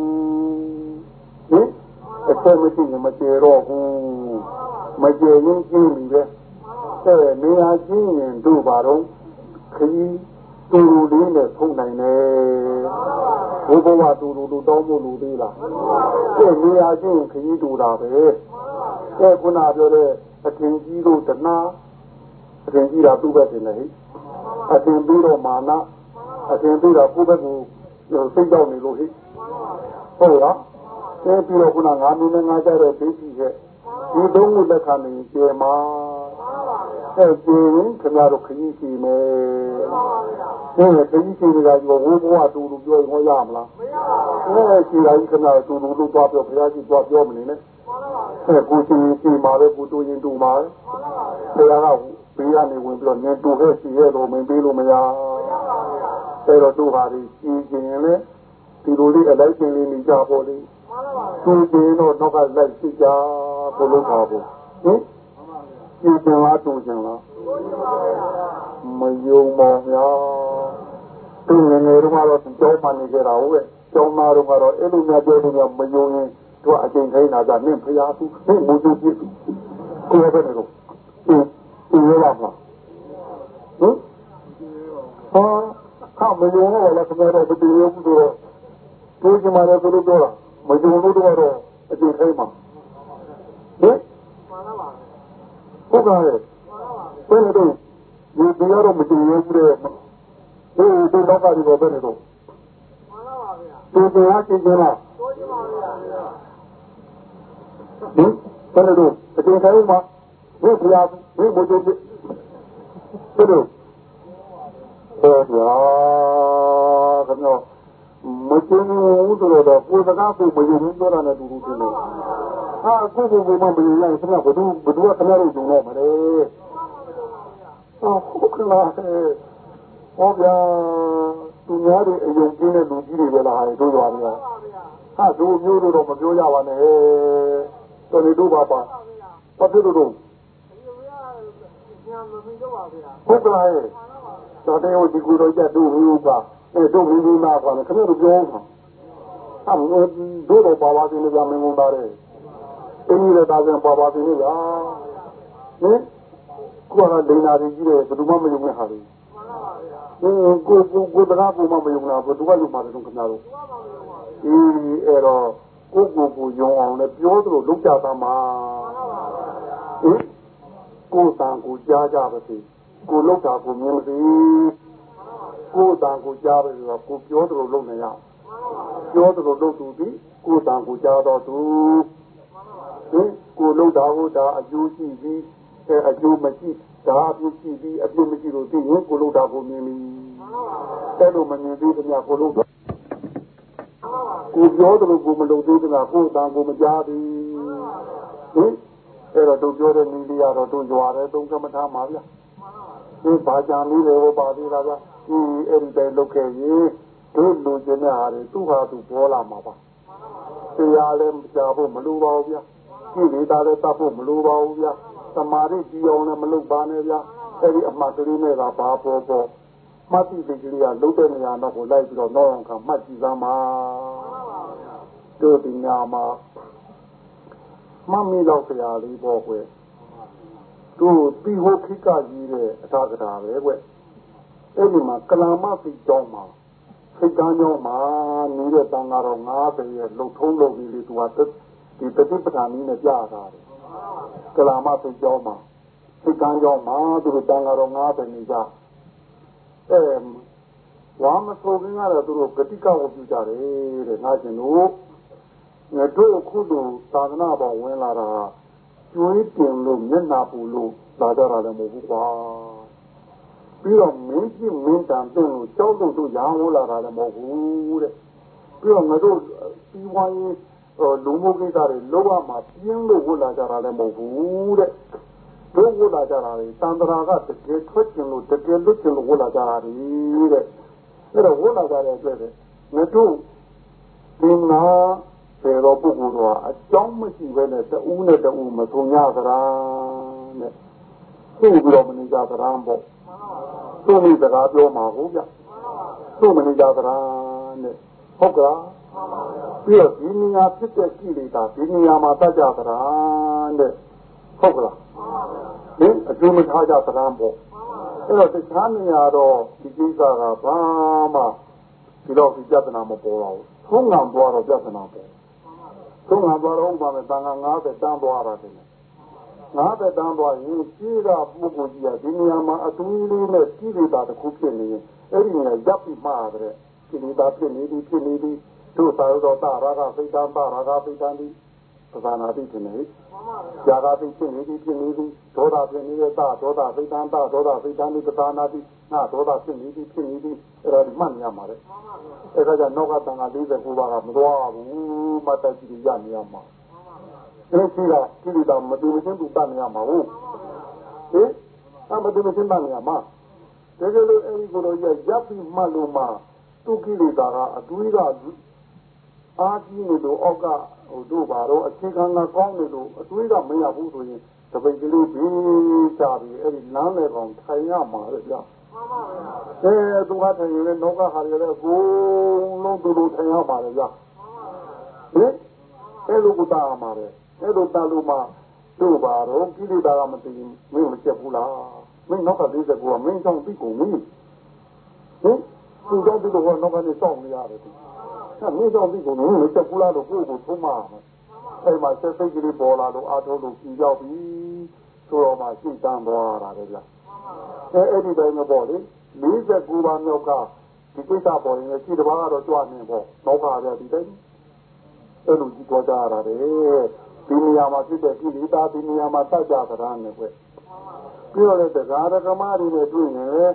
Speaker 2: ဟင်အကျဲမရှိရင်မကျေတော့ဘူးမကျေရင်ကျင်းပြီပဲတဲ့နေရာကျင်းရင်တို့ပါတော့ခကြီးတူတူလေးနဲ့ဖုန်နိုင်တယ်ဘုဘဝတူတူတူတောင်းဖို့လူသေးလားတဲ့နေရာကျင်းခကြီးတူတာပဲတဲ့ခုနပြောတဲ့အထင်ကြီးတို့တနာအထင်ကြီးတာသူ့ဘက်တင်တယ်ဟိ အထင်ပြီးတော့မာနအထင်ပြီးတော့ကိုယ့်ဘက်ကိုစိတ်ကြောက်နေလို့ဟိဟုတ်လားအဲပြီးတော့ခုနငါမင်းနဲ့ငါကြတဲ့ဒိဋ္ဌိရဲ့ဒီသုံးခုလက်ခံနေကျေမှာအဲကျေရင်ခင်ဗျားတို့ခကြီးရှိမယ်အဲခကြီးရှိနေတာကဝိဘဝတူတူပြောရင်ဟောရမလားမရပါဘူးအဲရှိတာကြီးခင်ဗျားတို့တူတူလို့သွားပြောဘုရားကြီးသွားပြောမနေနဲ့အဲကိုရှိရှိမှာပဲကိုတူရင်တူမှာပဲဘုရားက ဘေးကနေဝင်ပြီးတော့နင်တူခဲ့ရှိရဲ့တော့မင်းပေးလို့မရအဲတော့တို့ဟာဒီကြီးကျင်လေဒီလိုလေးအလိုက်ကျင်လေးနေကြပေါ်လေးသူကျင်တော့နောက်ကလိုက်ရှိကြဘုလို့ပါဘူးဟင်ကြည်ကျင်လားတူကျင်လားမယုံပါများသူငယ်ငယ်တုန်းကတော့ကြောင်းမှနေကြတာဟုတ်ရဲ့ကျောင်းသားတို့ကတော့အဲ့လိုများပြောလို့မယုံရင်သူအကျင့်ခိုင်းတာကနင့်ဖျားသူနင့်မူသူပြစ်ကိုယ်ပဲနေတော့ ဒီရပါမှာဟင်ဟာခမယုံတော့လည်းခမရတော့ဒီရုပ်တို့တော့ကိုယ်ကမှလည်းသူတို့ပြောတာမယုံလို့တော့အကျင့်ခိုင်းမှာဟင်ဟုတ်ကဲ့ဘယ်လိုတော့ဒီတရားတော့မကြည့်ရဘူးတဲ့ဟိုဒီတော့ကဒီတော့ဘယ်လိုတော့သူတရားကျင့်ကြလားဟင်ဘယ်လိုတော့အကျင့်ခိုင်းမှာဘုရား ဘုရားဘုရားဘယ်လိုဟောရာခင်ဗျာမကျင်းဘူးဆိုတော့ကိုယ်စကားကိုမယုံဘူးပြောတာနဲ့တူတူတူနေဟာကိုယ်ကိုယ်မမယုံရင်ခင်ဗျာဘယ်သူဘယ်သူကခင်ဗျားတို့ယုံတော့မလဲဟုတ်ကလားဟောဗျာသူများတွေအယုံကျင်းတဲ့လူကြီးတွေပဲလားဟာတို့ရွာတွေကဟာတို့မျိုးတို့တော့မပြောရပါနဲ့တော်နေတို့ပါပါဘာဖြစ်လို့တော့ ဟုတ်ကလားတော်တယ်ဟိုဒီကူတော့ကြတို့ဘူးပါအဲတို့ဘူးဘူးနာပါလေခင်ဗျားတို့ပြောမှာအမေတို့တော့ပါပါစင်းကြမင်းကုန်ပါတယ်အင်းကြီးလည်းဒါပြန်ပါပါစင်းကြဟင်ကိုကဒိနာကြီးကြီးတယ်ဘယ်သူမှမယုံနဲ့ဟာလေဟင်းကိုကိုကိုတရားကိုမှမယုံလားဘယ်သူကယုံပါတယ်တော့ခင်ဗျားတို့အေးအဲ့တော့ကိုကိုကိုယုံအောင်လည်းပြောသလိုလုပ်ကြသားမှာဟင် ကိုယ်တန်ကိုကြားကြပါစေကိုလောက်တာကိုမြင်မစေကိုယ်တန်ကိုကြားပဲဆိုတော့ကိုပြောသလိုလုပ်နေရပြောသလိုလုပ်သူသည်ကိုယ်တန်ကိုကြားတော့သူဟင်ကိုလောက်တာကိုဒါအကျိုးရှိပြီးအဲအကျိုးမရှိဒါအပြစ်ရှိပြီးအပြစ်မရှိလို့သိရင်ကိုလောက်တာကိုမြင်ပြီတဲ့လိုမမြင်သေးတဲ့များကိုလောက်ကိုပြောသလိုကိုမလုပ်သေးတဲ့ကကိုယ်တန်ကိုမကြားဘူးဟင် အဲ့တော့တို့ပြောတဲ့နည်းလေးကတော့တို့ကြွားတယ်သုံးကမထားပါဗျာဒီဘာကြံလေးတွေဟောပါသေးတာဗျာဒီအဲ့ဒီပဲလုပ်ခဲ့ရင်တို့လူကျင်တဲ့ဟာတွေသူ့ဟာသူပေါ်လာမှာပါတရားလည်းကြားဖို့မလိုပါဘူးဗျာဒီနေတာလည်းတတ်ဖို့မလိုပါဘူးဗျာသမာဓိကြည်အောင်လည်းမလုပ်ပါနဲ့ဗျာအဲ့ဒီအမှတ်ကလေးနဲ့ကဘာပေါ်ပေါ်မှတ်တိစိတ်ကလေးကလုံးတဲ့နေရာတော့ကိုလိုက်ပြီးတော့နောက်အောင်ခံမှတ်ကြည့်စမ်းပါတို့ဒီညမှာ မမီတော့ဆရာလေးပေါ့ကွယ်သူတီဟိုခိကကြီးတဲ့အထာကတာပဲကွယ်အဲ့ဒီမှာကလာမသိကြောင်းမှာစိတ်ကမ်းကြောင်းမှာနေတဲ့တန်ဃာတော်90ရဲ့လှုပ်ထုံးလုပ်ပြီးလေသူကဒီတတိပဌာနီးနဲ့ကြားတာတယ်ကလာမသိကြောင်းမှာစိတ်ကမ်းကြောင်းမှာသူတို့တန်ဃာတော်90နေကြအဲဝါမဆိုခင်ကတော့သူတို့ဂတိကဝပြုကြတယ်တဲ့ငါရှင်တို့ ငါတို့အခုလိုသာသနာ့ဘောင်ဝင်လာတာကျွေးတင်လို့မျက်နာပူလို့လာကြတာလည်းမဟုတ်ဘူးကွာပြီးတော့မင်းကြီးမင်းတန်တဲ့ကိုကြောက်လို့တို့ရောင်းလာတာလည်းမဟုတ်ဘူးတဲ့ပြီးတော့ငါတို့ပြီးဝိုင်းဟိုလူမှုကိစ္စတွေလုံးဝမှာပြင်းလို့ဝတ်လာကြတာလည်းမဟုတ်ဘူးတဲ့တို့ဝတ်လာကြတာလေတန်ត្រာကတကယ်ထွက်ကျင်လို့တကယ်လွတ်ကျင်လို့ဝတ်လာကြတာလေတဲ့အဲ့တော့ဝတ်လာကြတဲ့အတွက်ငါတို့ဒီ နာပေတော်ပုဂ္ဂိုလ်တော်အကြောင်းမရှိဘဲနဲ့တူးနဲ့တူးမထုံရကြတာတဲ့သူ့ပြီးတော့မနေကြကြတာပေါ့သူ့မိစကားပြောမှာဟုတ်ဗျသူ့မနေကြကြတာနဲ့ဟုတ်ကလားပြီးတော့ဒီနေရာဖြစ်တဲ့ကိလေသာဒီနေရာမှာတတ်ကြကြတာတဲ့ဟုတ်ကလားဟင်အကျိုးမထားကြသလားပေါ့အဲ့တော့တခြားနေရာတော့ဒီကိစ္စကဘာမှဒီတော့ဒီပြဿနာမပေါ်ပါဘူးထုံးငံသွားတော့ပြဿနာပေါ် ထုံးငံသွားတော့ဘာလဲတန်ခါ90တန်းသွားတာတယ်90တန်းသွားရင်ကြီးတာပုဂ္ဂိုလ်ကြီးကဒီနေရာမှာအတူလေးနဲ့ကိလေသာတစ်ခုဖြစ်နေရင်အဲ့ဒီနေရာရပ်ပြီးမှားတဲ့ကိလေသာဖြစ်နေပြီးဖြစ်နေပြီးတို့သာရောတာရာဂစိတ်တံတာရာဂစိတ်တံဒီပဇာနာတိဖြစ်နေ။ဇာတာတိဖြစ်နေပြီဖြစ်နေပြီဒေါသဖြစ်နေတဲ့တာဒေါသစိတ်တန်းတာဒေါသစိတ်တန်းဒီပဇာနာတိနာဒေါသဖြစ်နေပြီဖြစ်နေပြီအဲ့ဒါဒီမှတ်ရမှာလေ။အဲ့ဒါကြောင့်နောက်ကတန်ခါ49ပါးကမသွားဘူး မတ်တကြီးရနေရမှာ။အဲ့ဒီကကိလေသာမတူမချင်းသူတတ်နေရမှာဟုတ်။ဟင်အမတူမချင်းတတ်နေရမှာ။တကယ်လို့အဲ့ဒီကိုတော့ရပ်ပြီးမှတ်လို့မှသူကိလေသာကအတွေးကအာကြီးနေလို့အောက်ကဟိုတို့ဘာတော့အခြေခံကကောင်းနေလို့အတွေးကမရဘူးဆိုရင်တပိတ်ကလေးပြီးကြပြီအဲ့ဒီလမ်းလေကောင်ထိုင်ရမှာလေကြာမှန်ပါဗျာအဲသူကထိုင်ရင်လည်းနောက်ကဟာရလည်းကိုလုံးသူတို့ထိုင်ရမှာလေကြာ ဟင်အဲ့လိုကတာမှာလေအဲ့လိုတာလို့မှတို့ဘာတော့ကိလေသာကမသိမင်းမချက်ဘူးလားမင်းနောက်ကလေးကကမင်းကြောင့်သိကုန်မင်းဟင်သူကြောင့်ဒီလိုကနောက်ကနေစောင့်နေရတယ်မင်းကြောင့်ဒီကုန်းလုံးမချက်ဘူးလားတော့ကိုယ့်ကိုသုံးမှာအဲ့မှာဆက်စိတ်ကလေးပေါ်လာတော့အာထုံးလို့ကြည်ရောက်ပြီဆိုတော့မှရှင်းတန်းသွားတာလေဗျအဲအဲ့ဒီတိုင်းပေါ့လေ49ပါးမြောက်ကဒီကိစ္စပေါ်ရင်ရှိတပါးကတော့ကြွနေပေါ့နောက်ပါကြဒီတိုင်း အဲ့လိုကြီးသွားကြရတာလေဒီနေရာမှာဖြစ်တဲ့ကိလေသာဒီနေရာမှာတတ်ကြသရားနဲ့ကွပြီးတော့လည်းတရားဓမ္မတွေနဲ့တွေ့ရင်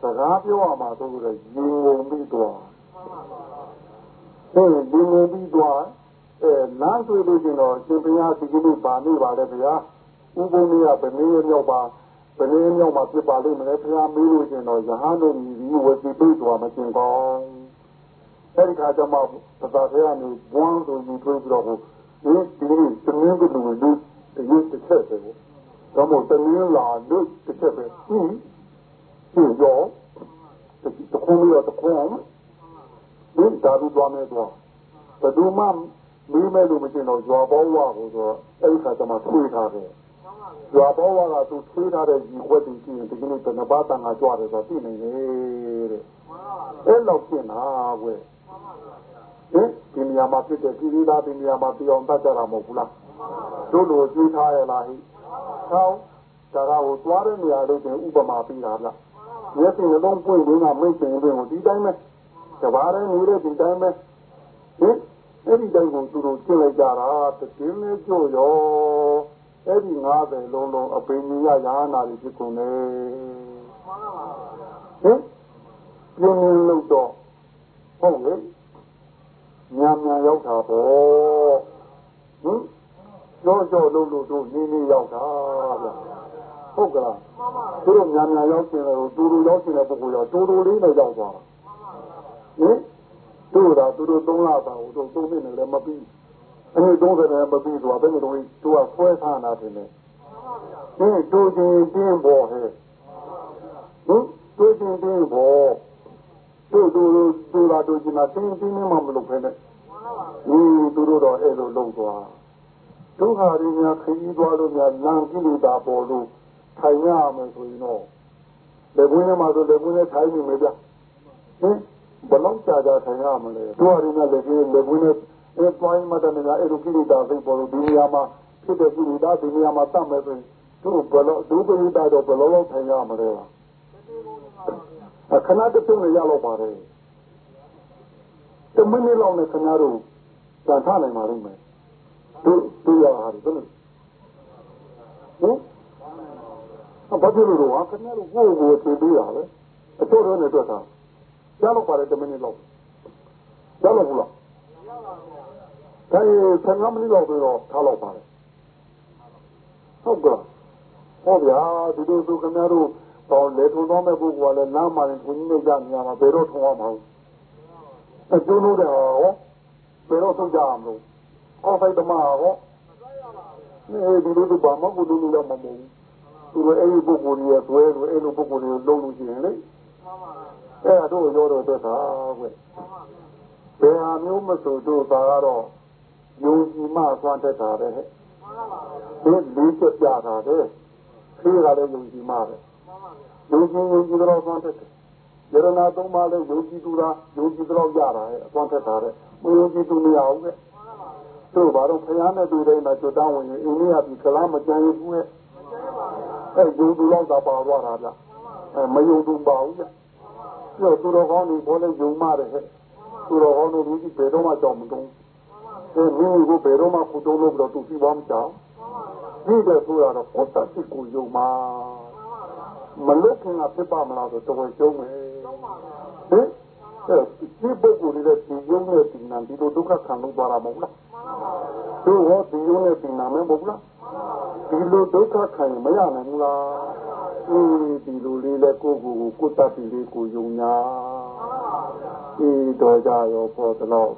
Speaker 2: စကားပြောရမှာဆိုလို့ရင်ငုံပြီးတော့အဲဒီငုံပြီးတော့အဲနားဆိုလို့ရှင်တော့ရှင်ဘုရားဒီကနေ့ပါနေပါလေဗျာဥပုံကြီးကဗနေမြောက်ပါဗနေမြောက်မှာဖြစ်ပါလိမ့်မယ်ဘုရားမေးလို့ရှင်တော့ယဟန်တို့မြည်ပြီးဝစီပိတ်တော်မကျင်ကောင်း အဲဒီခါကျမှပသာထဲကနေဘွန်းဆိုယူထွေးပြီးတော့ဟိုဒီဒီသမင်းကလူလူတရွတ်တစ်ချက်ပဲတော့မို့သမင်းလာလို့တစ်ချက်ပဲဟင်းဟင်းရောတခုံးရတခုံးဒီဒါဘူးသွားမယ်တော့ဘယ်သူမှမီးမဲ့လို့မကျင်တော့ရွာပေါဝါကိုဆိုအဲ့ဒီခါကျမှထွေးထားတယ်ရွာပေါဝါကသူထွေးထားတဲ့ညီခွက်တူကြည့်ရင်ဒီကနေ့ဘယ်နှပါးတန်ခါကြွတယ်ဆိုသိနေတယ်တဲ့အဲ့လောက်ပြင်တာကွယ် ဟင်ဒီနေရာမှာဖြစ်တဲ့ကိရိတာဒီနေရာမှာပြောင်းတတ်ကြတာမဟုတ်ဘူးလားတို့လိုကြည့်ထားရလားဟိဟောင်းဒါကဟိုသွားတဲ့နေရာလေးတင်ဥပမာပေးတာဗျမျက်စိနှလုံးပွင့်နေတာမိတ်ဆွေတွေကိုဒီတိုင်းပဲတဘာရဲနေတဲ့ဒီတိုင်းပဲဟင်အဲ့ဒီတိုင်းကိုသူတို့ရှင်းလိုက်ကြတာတည်င်းလေးကြို့ရောအဲ့ဒီ90လုံးလုံးအပင်ကြီးရရာနာတွေဖြစ်ကုန်တယ်ဟင်ပြင်းပြင်းလို့တော့ဟုတ်လေ ညာညာရောက်တာပေါ့ဟင်ကြောကြောလို့လို့တို့နင်းနေရောက်တာဗျဟုတ်ကလားသူတို့ညာညာရောက်ရှင်တယ်တူတူရောက်ရှင်တဲ့ပုဂ္ဂိုလ်ရောတူတူလေးနဲ့ရောက်သွားတာဟင်တို့တာသူတို့သုံးလပါဘူးတို့သုံးနှစ်နဲ့လည်းမပြီးအနည်း30နဲ့မပြီးဆိုတာဘယ်လိုလဲသူကဖွဲထားတာတင်တယ်ဟင်တို့ချင်းတင်းပေါ်ဟဲ့ဟင်တို့ချင်းတင်းပေါ် တို့တို့တို့လာတို့ချင်းနာတင်းတင်းမှမလုပ်ဖ ೇನೆ ဒီသူတို့တော့အဲ့လိုလုပ်သွားဒုက္ခရင်းများခရီးသွားလို့များလမ်းကြည့်လို့တာပေါ်လို့ထိုင်ရမယ်ဆိုရင်တော့လက်ပွင်းထဲမှာဆိုလက်ပွင်းထဲထိုင်နေမယ်ဗျဟင်ဘလုံးကြာကြာထိုင်ရမလဲတို့ရင်းနဲ့လည်းဒီလက်ပွင်းနဲ့အဲပိုင်းမတနေအဲ့လိုကြည့်လို့တာစိတ်ပေါ်လို့ဒီနေရာမှာဖြစ်တဲ့ကြည့်လို့တာဒီနေရာမှာတတ်မယ်ဆိုရင်တို့ဘလုံးဒုပရိသတော့ဘလုံးလုံးထိုင်ရမလဲအ ခဏတစ်ခုနဲ့ရတော့ပါတယ်တမင်းလောက်နဲ့ခင်ဗျားတို့ကြံထားနိုင်ပါလိမ့်မယ်တို့တို့ရတာဘယ်လိုဟင်အဘာဖြစ်လို့တော့ခင်ဗျားတို့ကိုယ်ကိုသင်ပေးရပဲအချို့တော့နဲ့တွေ့တာကြားလို့ပါတယ်တမင်းလောက်ကြားလို့ဘူးလားအဲဒီ15မိနစ်လောက်တော့ထားလောက်ပါတယ်ဟုတ်ကဲ့ဟောဗျာဒီလိုသူခင်ဗျားတို့ တော့လေထုံတော့မဲ့ပုဂ္ဂိုလ်ကလည်းနားမှရင်ဘုန်းကြီးနဲ့ကြနေရမှာဘယ်တော့ထုံအောင်မဟုတ်အကျိုးလို့တယ်ဟောဘယ်တော့ထုံကြအောင်လို့အောက်ဆိုင်တမဟောအဲဒီလိုသူဘာမှမလုပ်လို့လည်းမမဟုတ်သူတို့အဲဒီပုဂ္ဂိုလ်ကြီးရဲ့သွဲလို့အဲဒီလိုပုဂ္ဂိုလ်တွေလုံးလို့ရှိရင်လေအဲ့ဒါတို့ရောတော့တက်တာကွဘယ်ဟာမျိုးမဆိုတို့သာကတော့ယုံကြည်မှသွားတတ်တာပဲဟဲ့ဒီလေးချက်ပြတာတဲ့ခေးကလည်းယုံကြည်မှပဲ ယုံကြည်ယုံကြည်တော့သွားတတ်တယ်ယရနာသုံးပါးလည်းယုံကြည်သူလားယုံကြည်တော့ရတာဟဲ့အသွားတတ်တာတဲ့မယုံကြည်သူမရဘူးတဲ့တို့ဘာလို့ဖျားနဲ့တွေ့တဲ့မှာကျွတ်တောင်းဝင်ရင်အိန္ဒိယပြည်ကလားမကြမ်းဘူးတဲ့အဲယုံသူတော့သာပါသွားတာဗျအဲမယုံသူပါဘူးဗျပြောသူတော်ကောင်းတွေဘောလဲယုံမှတယ်ဟဲ့သူတော်ကောင်းတို့ဒီဘယ်တော့မှကြောက်မတုံးအဲမိမိကိုဘယ်တော့မှခုတုံးလို့ပြီးတော့သူစီပွားမကြောက်ဒီတဲ့ဆိုရတော့ပေါ်တာစစ်ကိုယုံမှ မလွတ်ခင်ကဖြစ်ပါမလားဆိုတော့တော်တော်ကျုံးမယ်ကျုံးပါဘူးဟင်ဒီပုဂ္ဂိုလ်တွေဒီယုံနဲ့ဒီနာဒီလိုဒုက္ခခံလို့ပါရမဟုတ်လားတို့ဟောဒီယုံနဲ့ဒီနာမဟုတ်လားဒီလိုဒုက္ခခံမရနိုင်ဘူးလားအေးဒီလိုလေးလဲကိုယ့်ကိုယ်ကိုကိုယ်တတ်ပြီးလေးကိုယုံညာအေးတော်ကြရောပေါ်တော့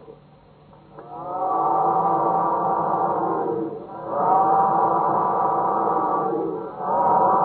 Speaker 2: အာ